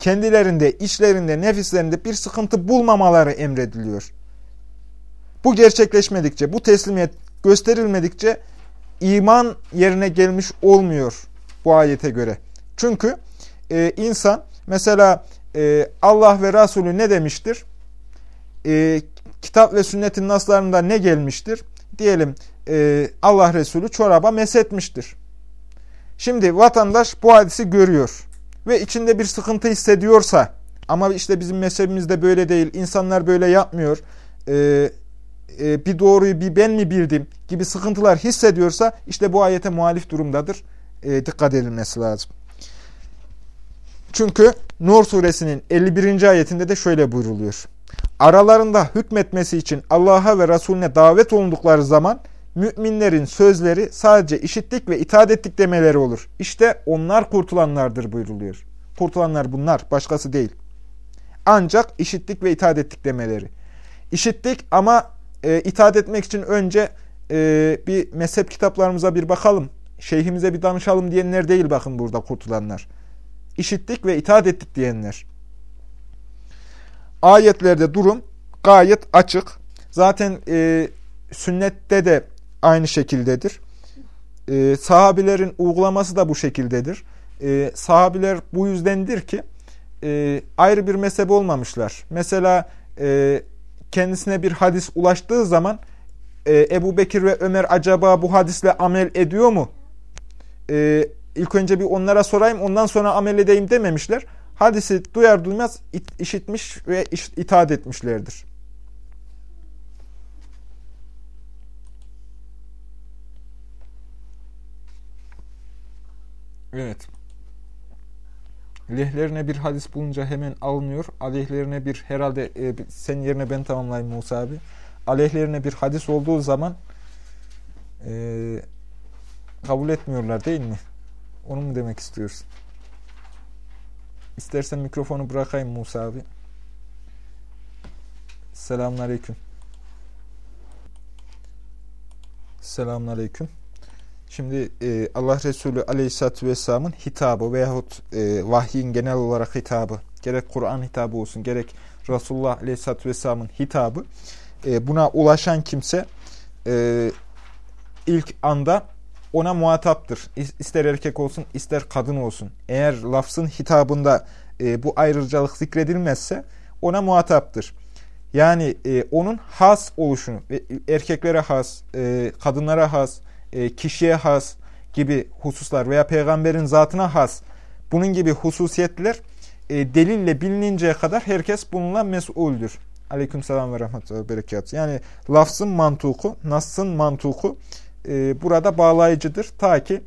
kendilerinde, içlerinde, nefislerinde bir sıkıntı bulmamaları emrediliyor. Bu gerçekleşmedikçe, bu teslimiyet gösterilmedikçe iman yerine gelmiş olmuyor bu ayete göre. Çünkü e, insan mesela e, Allah ve Resulü ne demiştir? E, kitap ve sünnetin naslarında ne gelmiştir? Diyelim e, Allah Resulü çoraba mesetmiştir. Şimdi vatandaş bu hadisi görüyor ve içinde bir sıkıntı hissediyorsa ama işte bizim mezhebimizde böyle değil, insanlar böyle yapmıyor, e, e, bir doğruyu bir ben mi bildim gibi sıkıntılar hissediyorsa işte bu ayete muhalif durumdadır. E, dikkat edilmesi lazım. Çünkü Nur suresinin 51. ayetinde de şöyle buyruluyor. Aralarında hükmetmesi için Allah'a ve Resulüne davet olundukları zaman müminlerin sözleri sadece işittik ve itaat ettik demeleri olur. İşte onlar kurtulanlardır buyruluyor. Kurtulanlar bunlar, başkası değil. Ancak işittik ve itaat ettik demeleri. İşittik ama e, itaat etmek için önce e, bir mezhep kitaplarımıza bir bakalım, şeyhimize bir danışalım diyenler değil bakın burada kurtulanlar. İşittik ve itaat ettik diyenler. Ayetlerde durum gayet açık. Zaten e, sünnette de aynı şekildedir. E, sahabilerin uygulaması da bu şekildedir. E, sahabiler bu yüzdendir ki e, ayrı bir mezhep olmamışlar. Mesela e, kendisine bir hadis ulaştığı zaman e, Ebu Bekir ve Ömer acaba bu hadisle amel ediyor mu? E, ilk önce bir onlara sorayım ondan sonra amel edeyim dememişler. Hadisi duyar duymaz it, işitmiş ve itaat etmişlerdir. Evet. Lehlerine bir hadis bulunca hemen alınıyor. Aleyhlerine bir herhalde e, sen yerine ben tamamlayayım Musa abi. Aleyhlerine bir hadis olduğu zaman e, kabul etmiyorlar değil mi? Onu mu demek istiyorsun? İstersen mikrofonu bırakayım Musa abi. Selamun Aleyküm. Selamun Aleyküm. Şimdi e, Allah Resulü Aleyhisselatü Vesselam'ın hitabı veyahut e, vahyin genel olarak hitabı, gerek Kur'an hitabı olsun, gerek Resulullah Aleyhisselatü Vesselam'ın hitabı, e, buna ulaşan kimse e, ilk anda ona muhataptır. İster erkek olsun, ister kadın olsun. Eğer lafzın hitabında e, bu ayrıcalık zikredilmezse ona muhataptır. Yani e, onun has oluşunu, erkeklere has, e, kadınlara has, kişiye has gibi hususlar veya peygamberin zatına has bunun gibi hususiyetler e, delille bilininceye kadar herkes bununla mesuldür. Aleyküm selam ve rahmetullah ve berekat. Yani lafzın mantuku, nasın mantuku e, burada bağlayıcıdır. Ta ki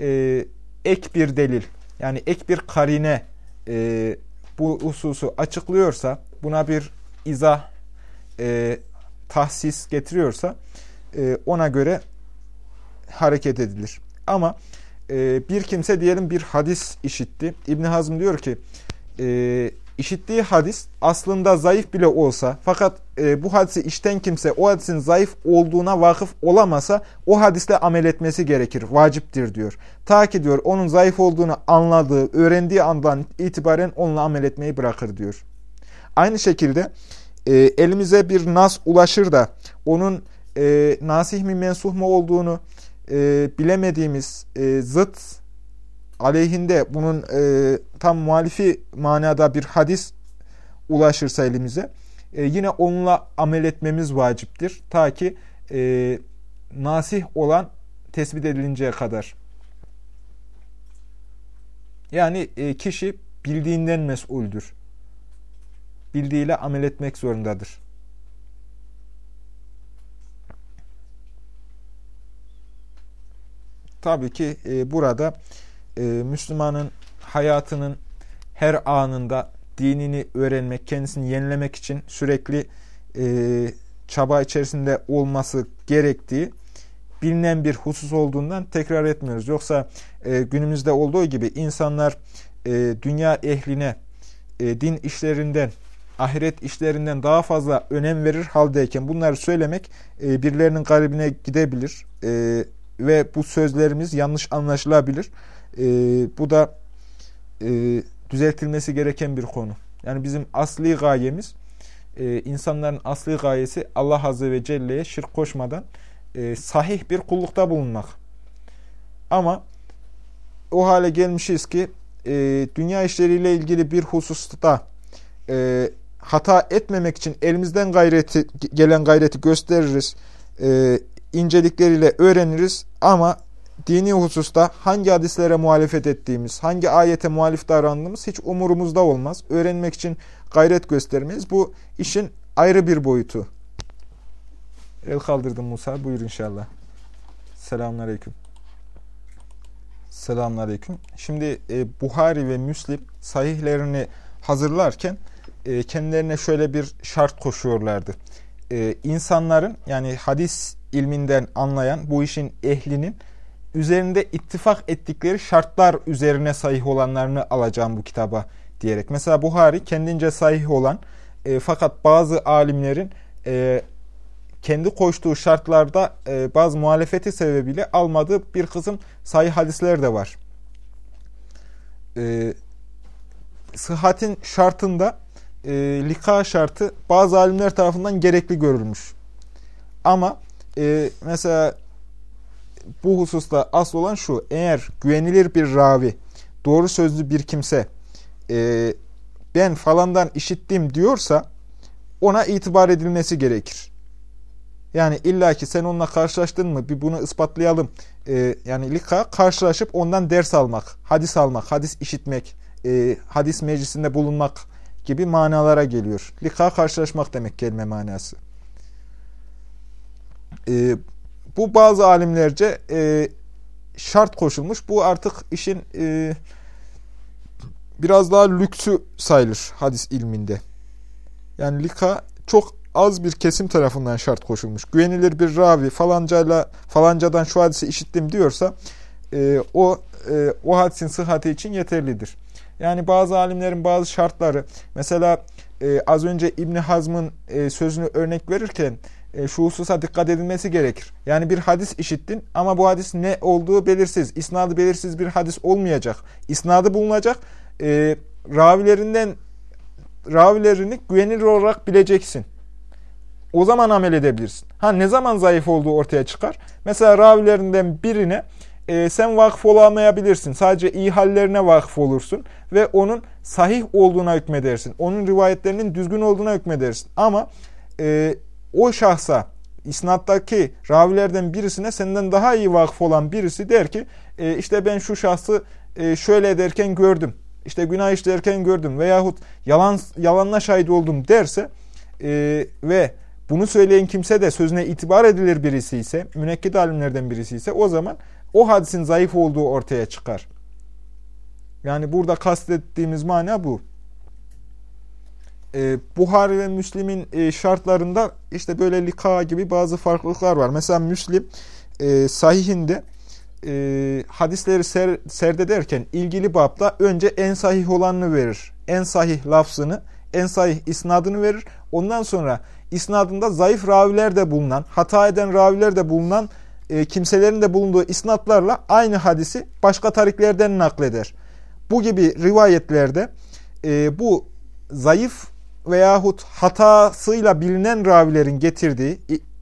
e, ek bir delil, yani ek bir karine e, bu hususu açıklıyorsa, buna bir izah, e, tahsis getiriyorsa e, ona göre hareket edilir. Ama e, bir kimse diyelim bir hadis işitti. İbn Hazm diyor ki e, işittiği hadis aslında zayıf bile olsa fakat e, bu hadisi işten kimse o hadisin zayıf olduğuna vakıf olamasa o hadisle amel etmesi gerekir. Vaciptir diyor. Ta ki diyor onun zayıf olduğunu anladığı, öğrendiği andan itibaren onunla amel etmeyi bırakır diyor. Aynı şekilde e, elimize bir nas ulaşır da onun e, nasih mi mensuh mu olduğunu e, bilemediğimiz e, zıt aleyhinde bunun e, tam muhalifi manada bir hadis ulaşırsa elimize e, yine onunla amel etmemiz vaciptir. Ta ki e, nasih olan tespit edilinceye kadar. Yani e, kişi bildiğinden mesuldür. Bildiğiyle amel etmek zorundadır. Tabii ki e, burada e, Müslümanın hayatının her anında dinini öğrenmek, kendisini yenilemek için sürekli e, çaba içerisinde olması gerektiği bilinen bir husus olduğundan tekrar etmiyoruz. Yoksa e, günümüzde olduğu gibi insanlar e, dünya ehline, e, din işlerinden, ahiret işlerinden daha fazla önem verir haldeyken bunları söylemek e, birilerinin garibine gidebilir. E, ve bu sözlerimiz yanlış anlaşılabilir. E, bu da e, düzeltilmesi gereken bir konu. Yani bizim asli gayemiz, e, insanların asli gayesi Allah Azze ve Celle'ye şirk koşmadan e, sahih bir kullukta bulunmak. Ama o hale gelmişiz ki e, dünya işleriyle ilgili bir hususta e, hata etmemek için elimizden gayreti gelen gayreti gösteririz. E, incelikleriyle öğreniriz ama dini hususta hangi hadislere muhalefet ettiğimiz, hangi ayete muhalif davrandığımız hiç umurumuzda olmaz. Öğrenmek için gayret göstermeyiz. Bu işin ayrı bir boyutu. El kaldırdım Musa. Buyur inşallah. Selamun Aleyküm. Selamun Aleyküm. Şimdi e, Buhari ve Müslim sahihlerini hazırlarken e, kendilerine şöyle bir şart koşuyorlardı. E, insanların yani hadis ilminden anlayan bu işin ehlinin üzerinde ittifak ettikleri şartlar üzerine sahih olanlarını alacağım bu kitaba diyerek. Mesela Buhari kendince sahih olan e, fakat bazı alimlerin e, kendi koştuğu şartlarda e, bazı muhalefeti sebebiyle almadığı bir kısım sahih hadisler de var. E, sıhhatin şartında e, lika şartı bazı alimler tarafından gerekli görülmüş. Ama e, mesela bu hususta asıl olan şu. Eğer güvenilir bir ravi, doğru sözlü bir kimse e, ben falandan işittim diyorsa ona itibar edilmesi gerekir. Yani illaki sen onunla karşılaştın mı bir bunu ispatlayalım. E, yani lika karşılaşıp ondan ders almak, hadis almak, hadis işitmek, e, hadis meclisinde bulunmak gibi manalara geliyor. Lika karşılaşmak demek kelime manası. E, bu bazı alimlerce e, şart koşulmuş. Bu artık işin e, biraz daha lüksü sayılır hadis ilminde. Yani lika çok az bir kesim tarafından şart koşulmuş. Güvenilir bir ravi falancayla falancadan şu hadisi işittim diyorsa e, o e, o hadisin sıhhati için yeterlidir. Yani bazı alimlerin bazı şartları mesela e, az önce İbn Hazm'ın e, sözünü örnek verirken e, şu hususa dikkat edilmesi gerekir. Yani bir hadis işittin ama bu hadis ne olduğu belirsiz. İsnadı belirsiz bir hadis olmayacak. İsnadı bulunacak. E, ravilerinden ravilerini güvenilir olarak bileceksin. O zaman amel edebilirsin. Ha ne zaman zayıf olduğu ortaya çıkar? Mesela ravilerinden birine e, sen vakıf olamayabilirsin. Sadece iyi hallerine vakıf olursun ve onun sahih olduğuna hükmedersin. Onun rivayetlerinin düzgün olduğuna hükmedersin. Ama e, o şahsa isnattaki ravilerden birisine senden daha iyi vakıf olan birisi der ki e, işte ben şu şahsı e, şöyle ederken gördüm. İşte günah işlerken gördüm veyahut yalan yalanla şahit oldum derse e, ve bunu söyleyen kimse de sözüne itibar edilir birisi ise, münekkit alimlerden birisi ise o zaman o hadisin zayıf olduğu ortaya çıkar. Yani burada kastettiğimiz mana bu e, Buhari ve Müslim'in e, şartlarında işte böyle lika gibi bazı farklılıklar var. Mesela Müslim e, sahihinde e, hadisleri ser, serdederken ilgili babda önce en sahih olanını verir. En sahih lafzını, en sahih isnadını verir. Ondan sonra isnadında zayıf raviler de bulunan, hata eden raviler de bulunan e, kimselerin de bulunduğu isnatlarla aynı hadisi başka tariklerden nakleder. Bu gibi rivayetlerde e, bu zayıf veyahut hatasıyla bilinen ravilerin getirdiği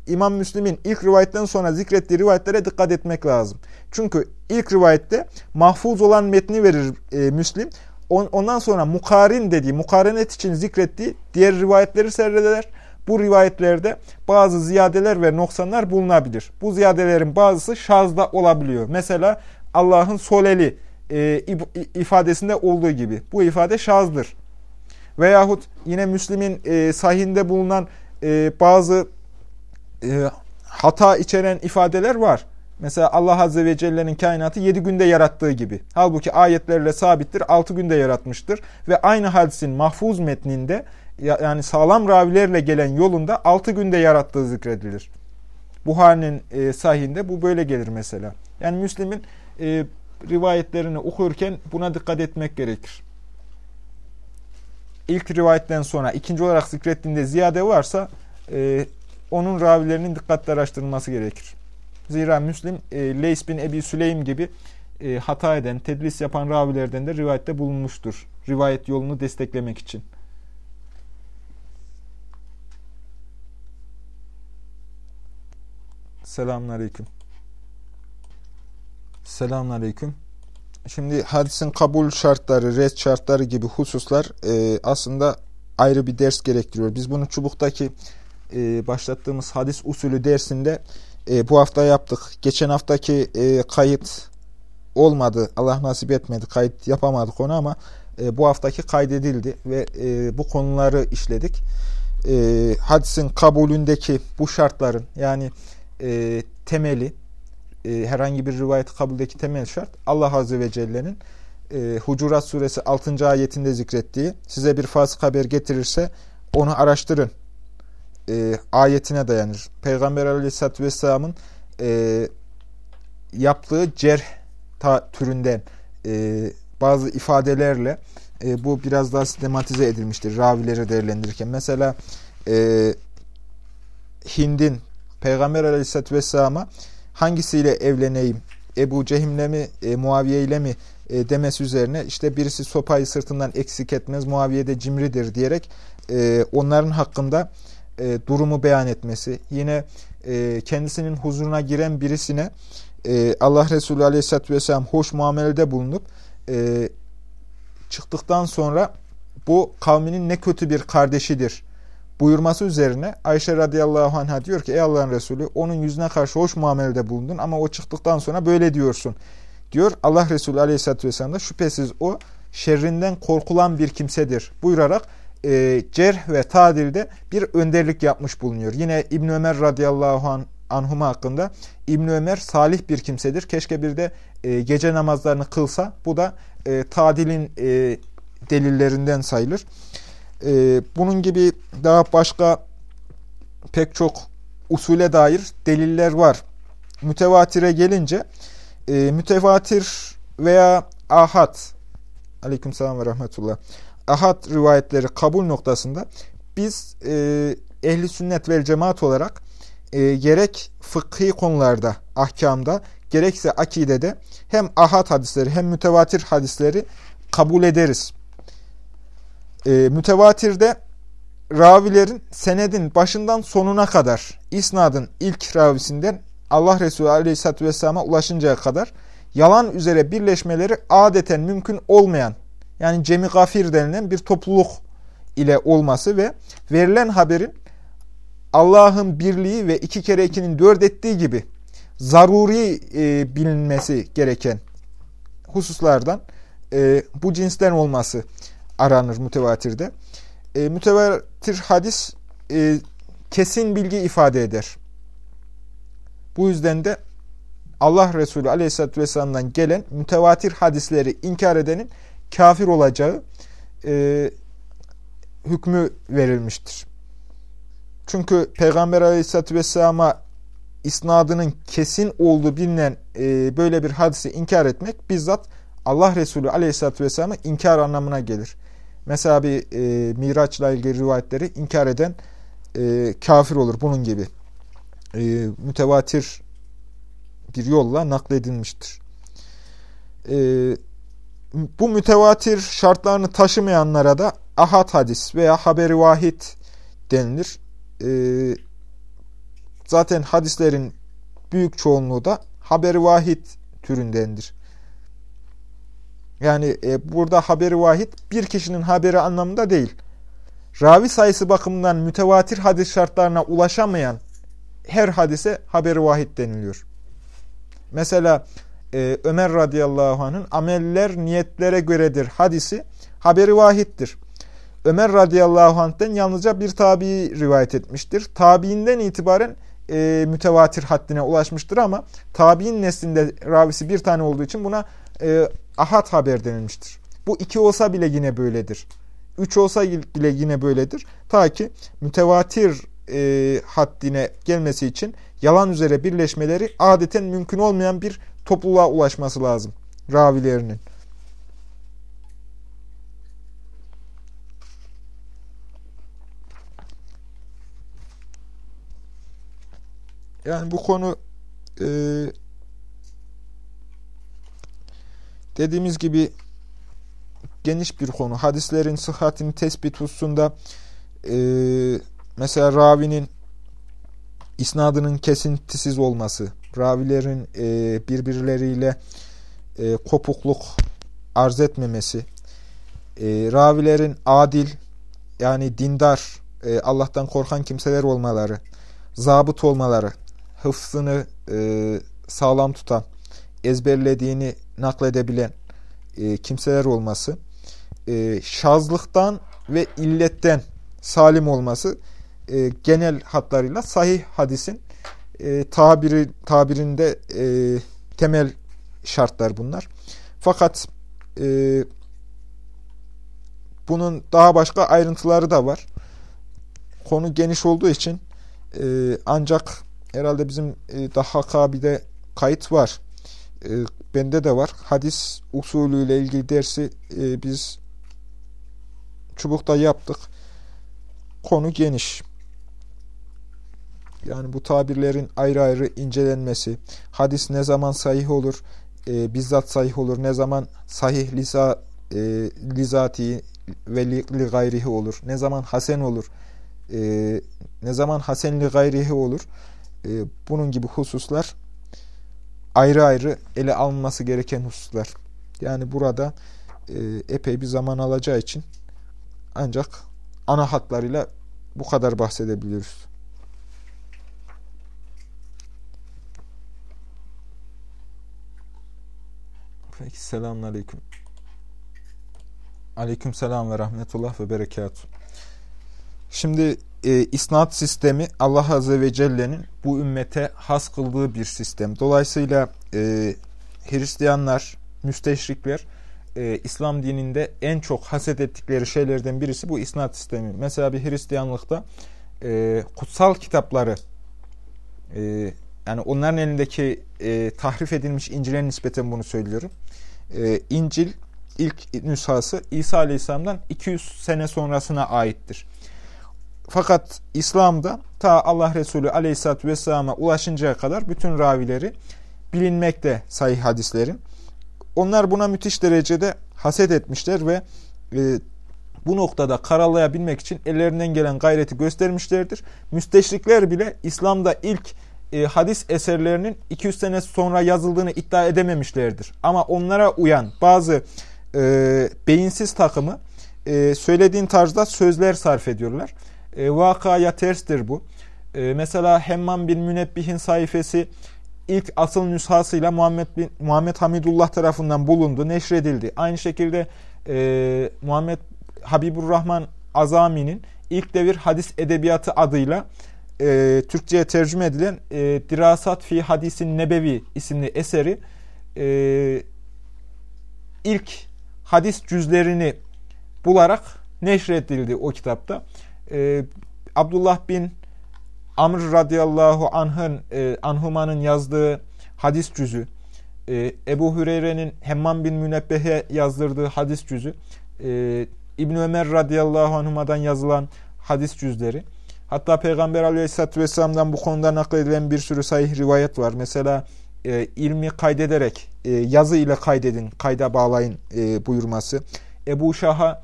İmam Müslim'in ilk rivayetten sonra zikrettiği rivayetlere dikkat etmek lazım. Çünkü ilk rivayette mahfuz olan metni verir e, Müslim. On, ondan sonra mukarin dediği, mukarenet için zikrettiği diğer rivayetleri seyreder. Bu rivayetlerde bazı ziyadeler ve noksanlar bulunabilir. Bu ziyadelerin bazısı şazda olabiliyor. Mesela Allah'ın soleli e, ifadesinde olduğu gibi. Bu ifade şazdır. Veyahut yine Müslim'in e, sahinde bulunan e, bazı e, hata içeren ifadeler var. Mesela Allah Azze ve Celle'nin kainatı yedi günde yarattığı gibi. Halbuki ayetlerle sabittir, altı günde yaratmıştır. Ve aynı hadisin mahfuz metninde yani sağlam ravilerle gelen yolunda altı günde yarattığı zikredilir. Buhari'nin e, sahihinde bu böyle gelir mesela. Yani Müslim'in e, rivayetlerini okurken buna dikkat etmek gerekir ilk rivayetten sonra ikinci olarak zikrettiğinde ziyade varsa e, onun ravilerinin dikkatle araştırılması gerekir. Zira Müslim e, Leys bin Ebi Süleym gibi e, hata eden, tedlis yapan ravilerden de rivayette bulunmuştur. Rivayet yolunu desteklemek için. Selamun Aleyküm. Selamun Aleyküm. Şimdi hadisin kabul şartları, red şartları gibi hususlar e, aslında ayrı bir ders gerektiriyor. Biz bunu çubuktaki e, başlattığımız hadis usulü dersinde e, bu hafta yaptık. Geçen haftaki e, kayıt olmadı. Allah nasip etmedi. Kayıt yapamadık onu ama e, bu haftaki kaydedildi ve e, bu konuları işledik. E, hadisin kabulündeki bu şartların yani e, temeli e, herhangi bir rivayet kabuldeki temel şart Allah Azze ve Celle'nin e, Hucurat Suresi 6. ayetinde zikrettiği size bir fasık haber getirirse onu araştırın e, ayetine dayanır. Peygamber Aleyhisselatü Vesselam'ın e, yaptığı cerh ta, türünden e, bazı ifadelerle e, bu biraz daha sistematize edilmiştir ravileri değerlendirirken. Mesela e, Hind'in Peygamber Aleyhisselatü Vesselam'a hangisiyle evleneyim? Ebu Cehim'le mi, e, Muaviye ile mi e, demesi üzerine işte birisi sopayı sırtından eksik etmez, Muaviye de cimridir diyerek e, onların hakkında e, durumu beyan etmesi. Yine e, kendisinin huzuruna giren birisine e, Allah Resulü Aleyhisselatü Vesselam hoş muamelede bulunup e, çıktıktan sonra bu kavminin ne kötü bir kardeşidir buyurması üzerine Ayşe radıyallahu anh'a diyor ki ey Allah'ın Resulü onun yüzüne karşı hoş muamelede bulundun ama o çıktıktan sonra böyle diyorsun. Diyor Allah Resulü aleyhissalatü vesselam da şüphesiz o şerrinden korkulan bir kimsedir buyurarak e, cerh ve tadilde bir önderlik yapmış bulunuyor. Yine İbn Ömer radıyallahu anh anhuma hakkında İbn Ömer salih bir kimsedir. Keşke bir de e, gece namazlarını kılsa. Bu da e, tadilin e, delillerinden sayılır. E, bunun gibi daha başka pek çok usule dair deliller var. Mütevatire gelince e, mütevatir veya ahad aleykümselam ve rahmetullah ahad rivayetleri kabul noktasında biz e, ehli sünnet vel cemaat olarak e, gerek fıkhi konularda, ahkamda, gerekse akidede hem ahad hadisleri hem mütevatir hadisleri kabul ederiz. E, mütevatirde ravilerin senedin başından sonuna kadar, isnadın ilk ravisinden Allah Resulü Aleyhisselatü Vesselam'a ulaşıncaya kadar yalan üzere birleşmeleri adeten mümkün olmayan, yani cemi gafir denilen bir topluluk ile olması ve verilen haberin Allah'ın birliği ve iki kere ikinin dört ettiği gibi zaruri e, bilinmesi gereken hususlardan e, bu cinsten olması aranır mütevatirde. E, mütevatir hadis e, kesin bilgi ifade eder. Bu yüzden de Allah Resulü Aleyhisselatü Vesselam'dan gelen mütevatir hadisleri inkar edenin kafir olacağı e, hükmü verilmiştir. Çünkü Peygamber Aleyhisselatü Vesselam'a isnadının kesin olduğu bilinen e, böyle bir hadisi inkar etmek bizzat Allah Resulü Aleyhisselatü Vesselam'a inkar anlamına gelir. Mesela bir e, Miraç'la ilgili rivayetleri inkar eden e, kafir olur bunun gibi. E, mütevatir bir yolla nakledilmiştir. E, bu mütevatir şartlarını taşımayanlara da ahad hadis veya haberi vahid denilir. E, zaten hadislerin büyük çoğunluğu da haberi vahid türündendir. Yani e, burada haberi vahid bir kişinin haberi anlamında değil. Ravi sayısı bakımından mütevatir hadis şartlarına ulaşamayan her hadise haberi vahid deniliyor. Mesela e, Ömer radıyallahu anh'ın ameller niyetlere göredir hadisi haberi vahittir. Ömer radıyallahu anh'ten yalnızca bir tabi rivayet etmiştir. Tabiinden itibaren e, mütevatir haddine ulaşmıştır ama tabiin neslinde ravisi bir tane olduğu için buna e, ahad haber denilmiştir. Bu iki olsa bile yine böyledir. Üç olsa bile yine böyledir. Ta ki mütevatir e, haddine gelmesi için yalan üzere birleşmeleri adeten mümkün olmayan bir topluluğa ulaşması lazım. Ravilerinin. Yani bu konu e, dediğimiz gibi geniş bir konu. Hadislerin sıhhatini tespit hususunda e, mesela ravinin isnadının kesintisiz olması, ravilerin e, birbirleriyle e, kopukluk arz etmemesi, e, ravilerin adil yani dindar, e, Allah'tan korkan kimseler olmaları, zabıt olmaları, hıfzını e, sağlam tutan, ezberlediğini nakledebilen e, kimseler olması, e, şazlıktan ve illetten salim olması e, genel hatlarıyla sahih hadisin e, tabiri tabirinde e, temel şartlar bunlar. Fakat e, bunun daha başka ayrıntıları da var. Konu geniş olduğu için e, ancak herhalde bizim e, daha kabide kayıt var. E, bende de var. Hadis usulüyle ilgili dersi e, biz çubukta yaptık. Konu geniş. Yani bu tabirlerin ayrı ayrı incelenmesi, hadis ne zaman sahih olur, e, bizzat sahih olur, ne zaman sahih lisa, e, lizati ve li, li gayrihi olur, ne zaman hasen olur, e, ne zaman hasen li gayrihi olur, e, bunun gibi hususlar ayrı ayrı ele alınması gereken hususlar. Yani burada e, epey bir zaman alacağı için ancak ana hatlarıyla bu kadar bahsedebiliyoruz. Peki selamun aleyküm. Aleyküm selam ve rahmetullah ve berekatuhu. Şimdi e, isnat sistemi Allah Azze ve Celle'nin bu ümmete has kıldığı bir sistem. Dolayısıyla e, Hristiyanlar, müsteşrikler e, İslam dininde en çok haset ettikleri şeylerden birisi bu isnat sistemi. Mesela bir Hristiyanlıkta e, kutsal kitapları e, yani onların elindeki e, tahrif edilmiş İncil'e nispeten bunu söylüyorum. E, İncil ilk nüshası İsa Aleyhisselam'dan 200 sene sonrasına aittir. Fakat İslam'da ta Allah Resulü Aleyhisselatü Vesselam'a ulaşıncaya kadar bütün ravileri bilinmekte sahih hadislerin. Onlar buna müthiş derecede haset etmişler ve e, bu noktada karalayabilmek için ellerinden gelen gayreti göstermişlerdir. Müsteşrikler bile İslam'da ilk e, hadis eserlerinin 200 sene sonra yazıldığını iddia edememişlerdir. Ama onlara uyan bazı e, beyinsiz takımı e, söylediğin tarzda sözler sarf ediyorlar. E, vakaya terstir bu. E, mesela Hemman bin Münebbih'in sayfası ilk asıl nüshasıyla Muhammed, bin, Muhammed Hamidullah tarafından bulundu, neşredildi. Aynı şekilde e, Muhammed Habiburrahman Azami'nin ilk devir hadis edebiyatı adıyla e, Türkçe'ye tercüme edilen e, Dirasat fi Hadisin Nebevi isimli eseri e, ilk hadis cüzlerini bularak neşredildi o kitapta. E, Abdullah bin Amr radıyallahu anh'ın e, anhumanın yazdığı hadis cüzü, e, Ebu Hüreyre'nin Hemman bin Münebbehe yazdırdığı hadis cüzü, e, İbn Ömer radıyallahu anhumadan yazılan hadis cüzleri, hatta Peygamber aleyhissalatü vesselam'dan bu konuda nakledilen bir sürü sahih rivayet var. Mesela e, ilmi kaydederek, e, yazı ile kaydedin, kayda bağlayın e, buyurması. Ebu Şah'a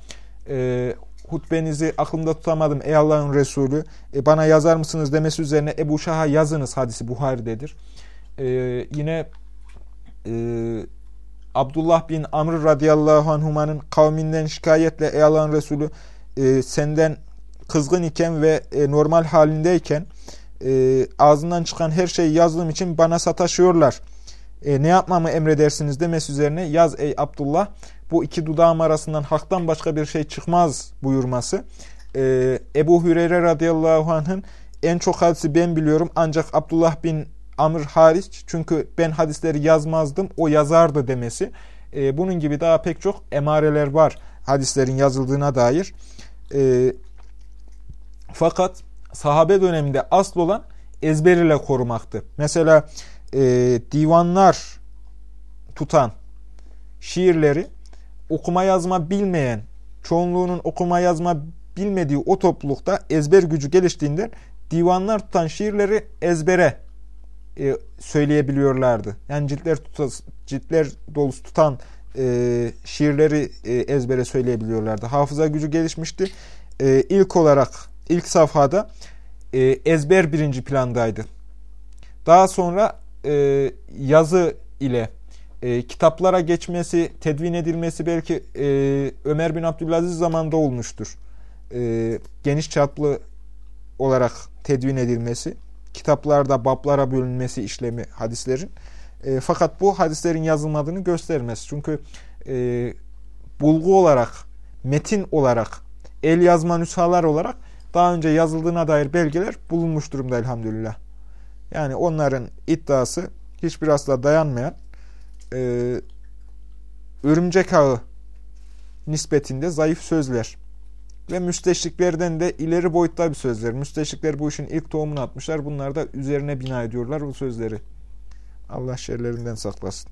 e, hutbenizi aklımda tutamadım ey Allah'ın Resulü e, bana yazar mısınız demesi üzerine Ebu Şah'a yazınız hadisi Buhari'dedir. E, yine e, Abdullah bin Amr radıyallahu anhumanın kavminden şikayetle ey Allah'ın Resulü e, senden kızgın iken ve e, normal halindeyken e, ağzından çıkan her şeyi yazdığım için bana sataşıyorlar. E, ne yapmamı emredersiniz demesi üzerine yaz ey Abdullah bu iki dudağım arasından haktan başka bir şey çıkmaz buyurması. Ee, Ebu Hüreyre radıyallahu anh'ın en çok hadisi ben biliyorum ancak Abdullah bin Amr hariç çünkü ben hadisleri yazmazdım o yazardı demesi. Ee, bunun gibi daha pek çok emareler var hadislerin yazıldığına dair. Ee, fakat sahabe döneminde asıl olan ezber ile korumaktı. Mesela e, divanlar tutan şiirleri okuma yazma bilmeyen, çoğunluğunun okuma yazma bilmediği o toplulukta ezber gücü geliştiğinde divanlar tutan şiirleri ezbere e, söyleyebiliyorlardı. Yani ciltler, tutas, ciltler dolusu tutan e, şiirleri e, ezbere söyleyebiliyorlardı. Hafıza gücü gelişmişti. E, ilk olarak ilk safhada e, ezber birinci plandaydı. Daha sonra e, yazı ile e, kitaplara geçmesi, tedvin edilmesi belki e, Ömer bin Abdülaziz zamanında olmuştur. E, geniş çaplı olarak tedvin edilmesi, kitaplarda bablara bölünmesi işlemi hadislerin. E, fakat bu hadislerin yazılmadığını göstermez. Çünkü e, bulgu olarak, metin olarak, el yazma nüshalar olarak daha önce yazıldığına dair belgeler bulunmuş durumda elhamdülillah. Yani onların iddiası hiçbir asla dayanmayan e, örümcek ağı nispetinde zayıf sözler ve müsteşriklerden de ileri boyutta bir sözler. Müsteşrikler bu işin ilk tohumunu atmışlar. Bunlar da üzerine bina ediyorlar bu sözleri. Allah şerlerinden saklasın.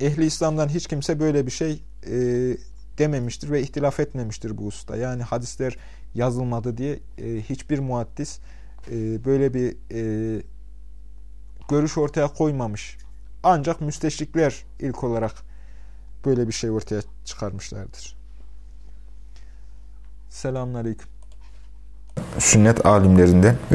Ehli İslam'dan hiç kimse böyle bir şey e, dememiştir ve ihtilaf etmemiştir bu usta. Yani hadisler yazılmadı diye e, hiçbir muaddis e, böyle bir e, görüş ortaya koymamış. Ancak müsteşrikler ilk olarak böyle bir şey ortaya çıkarmışlardır. Selamünaleyküm. Sünnet alimlerinden ve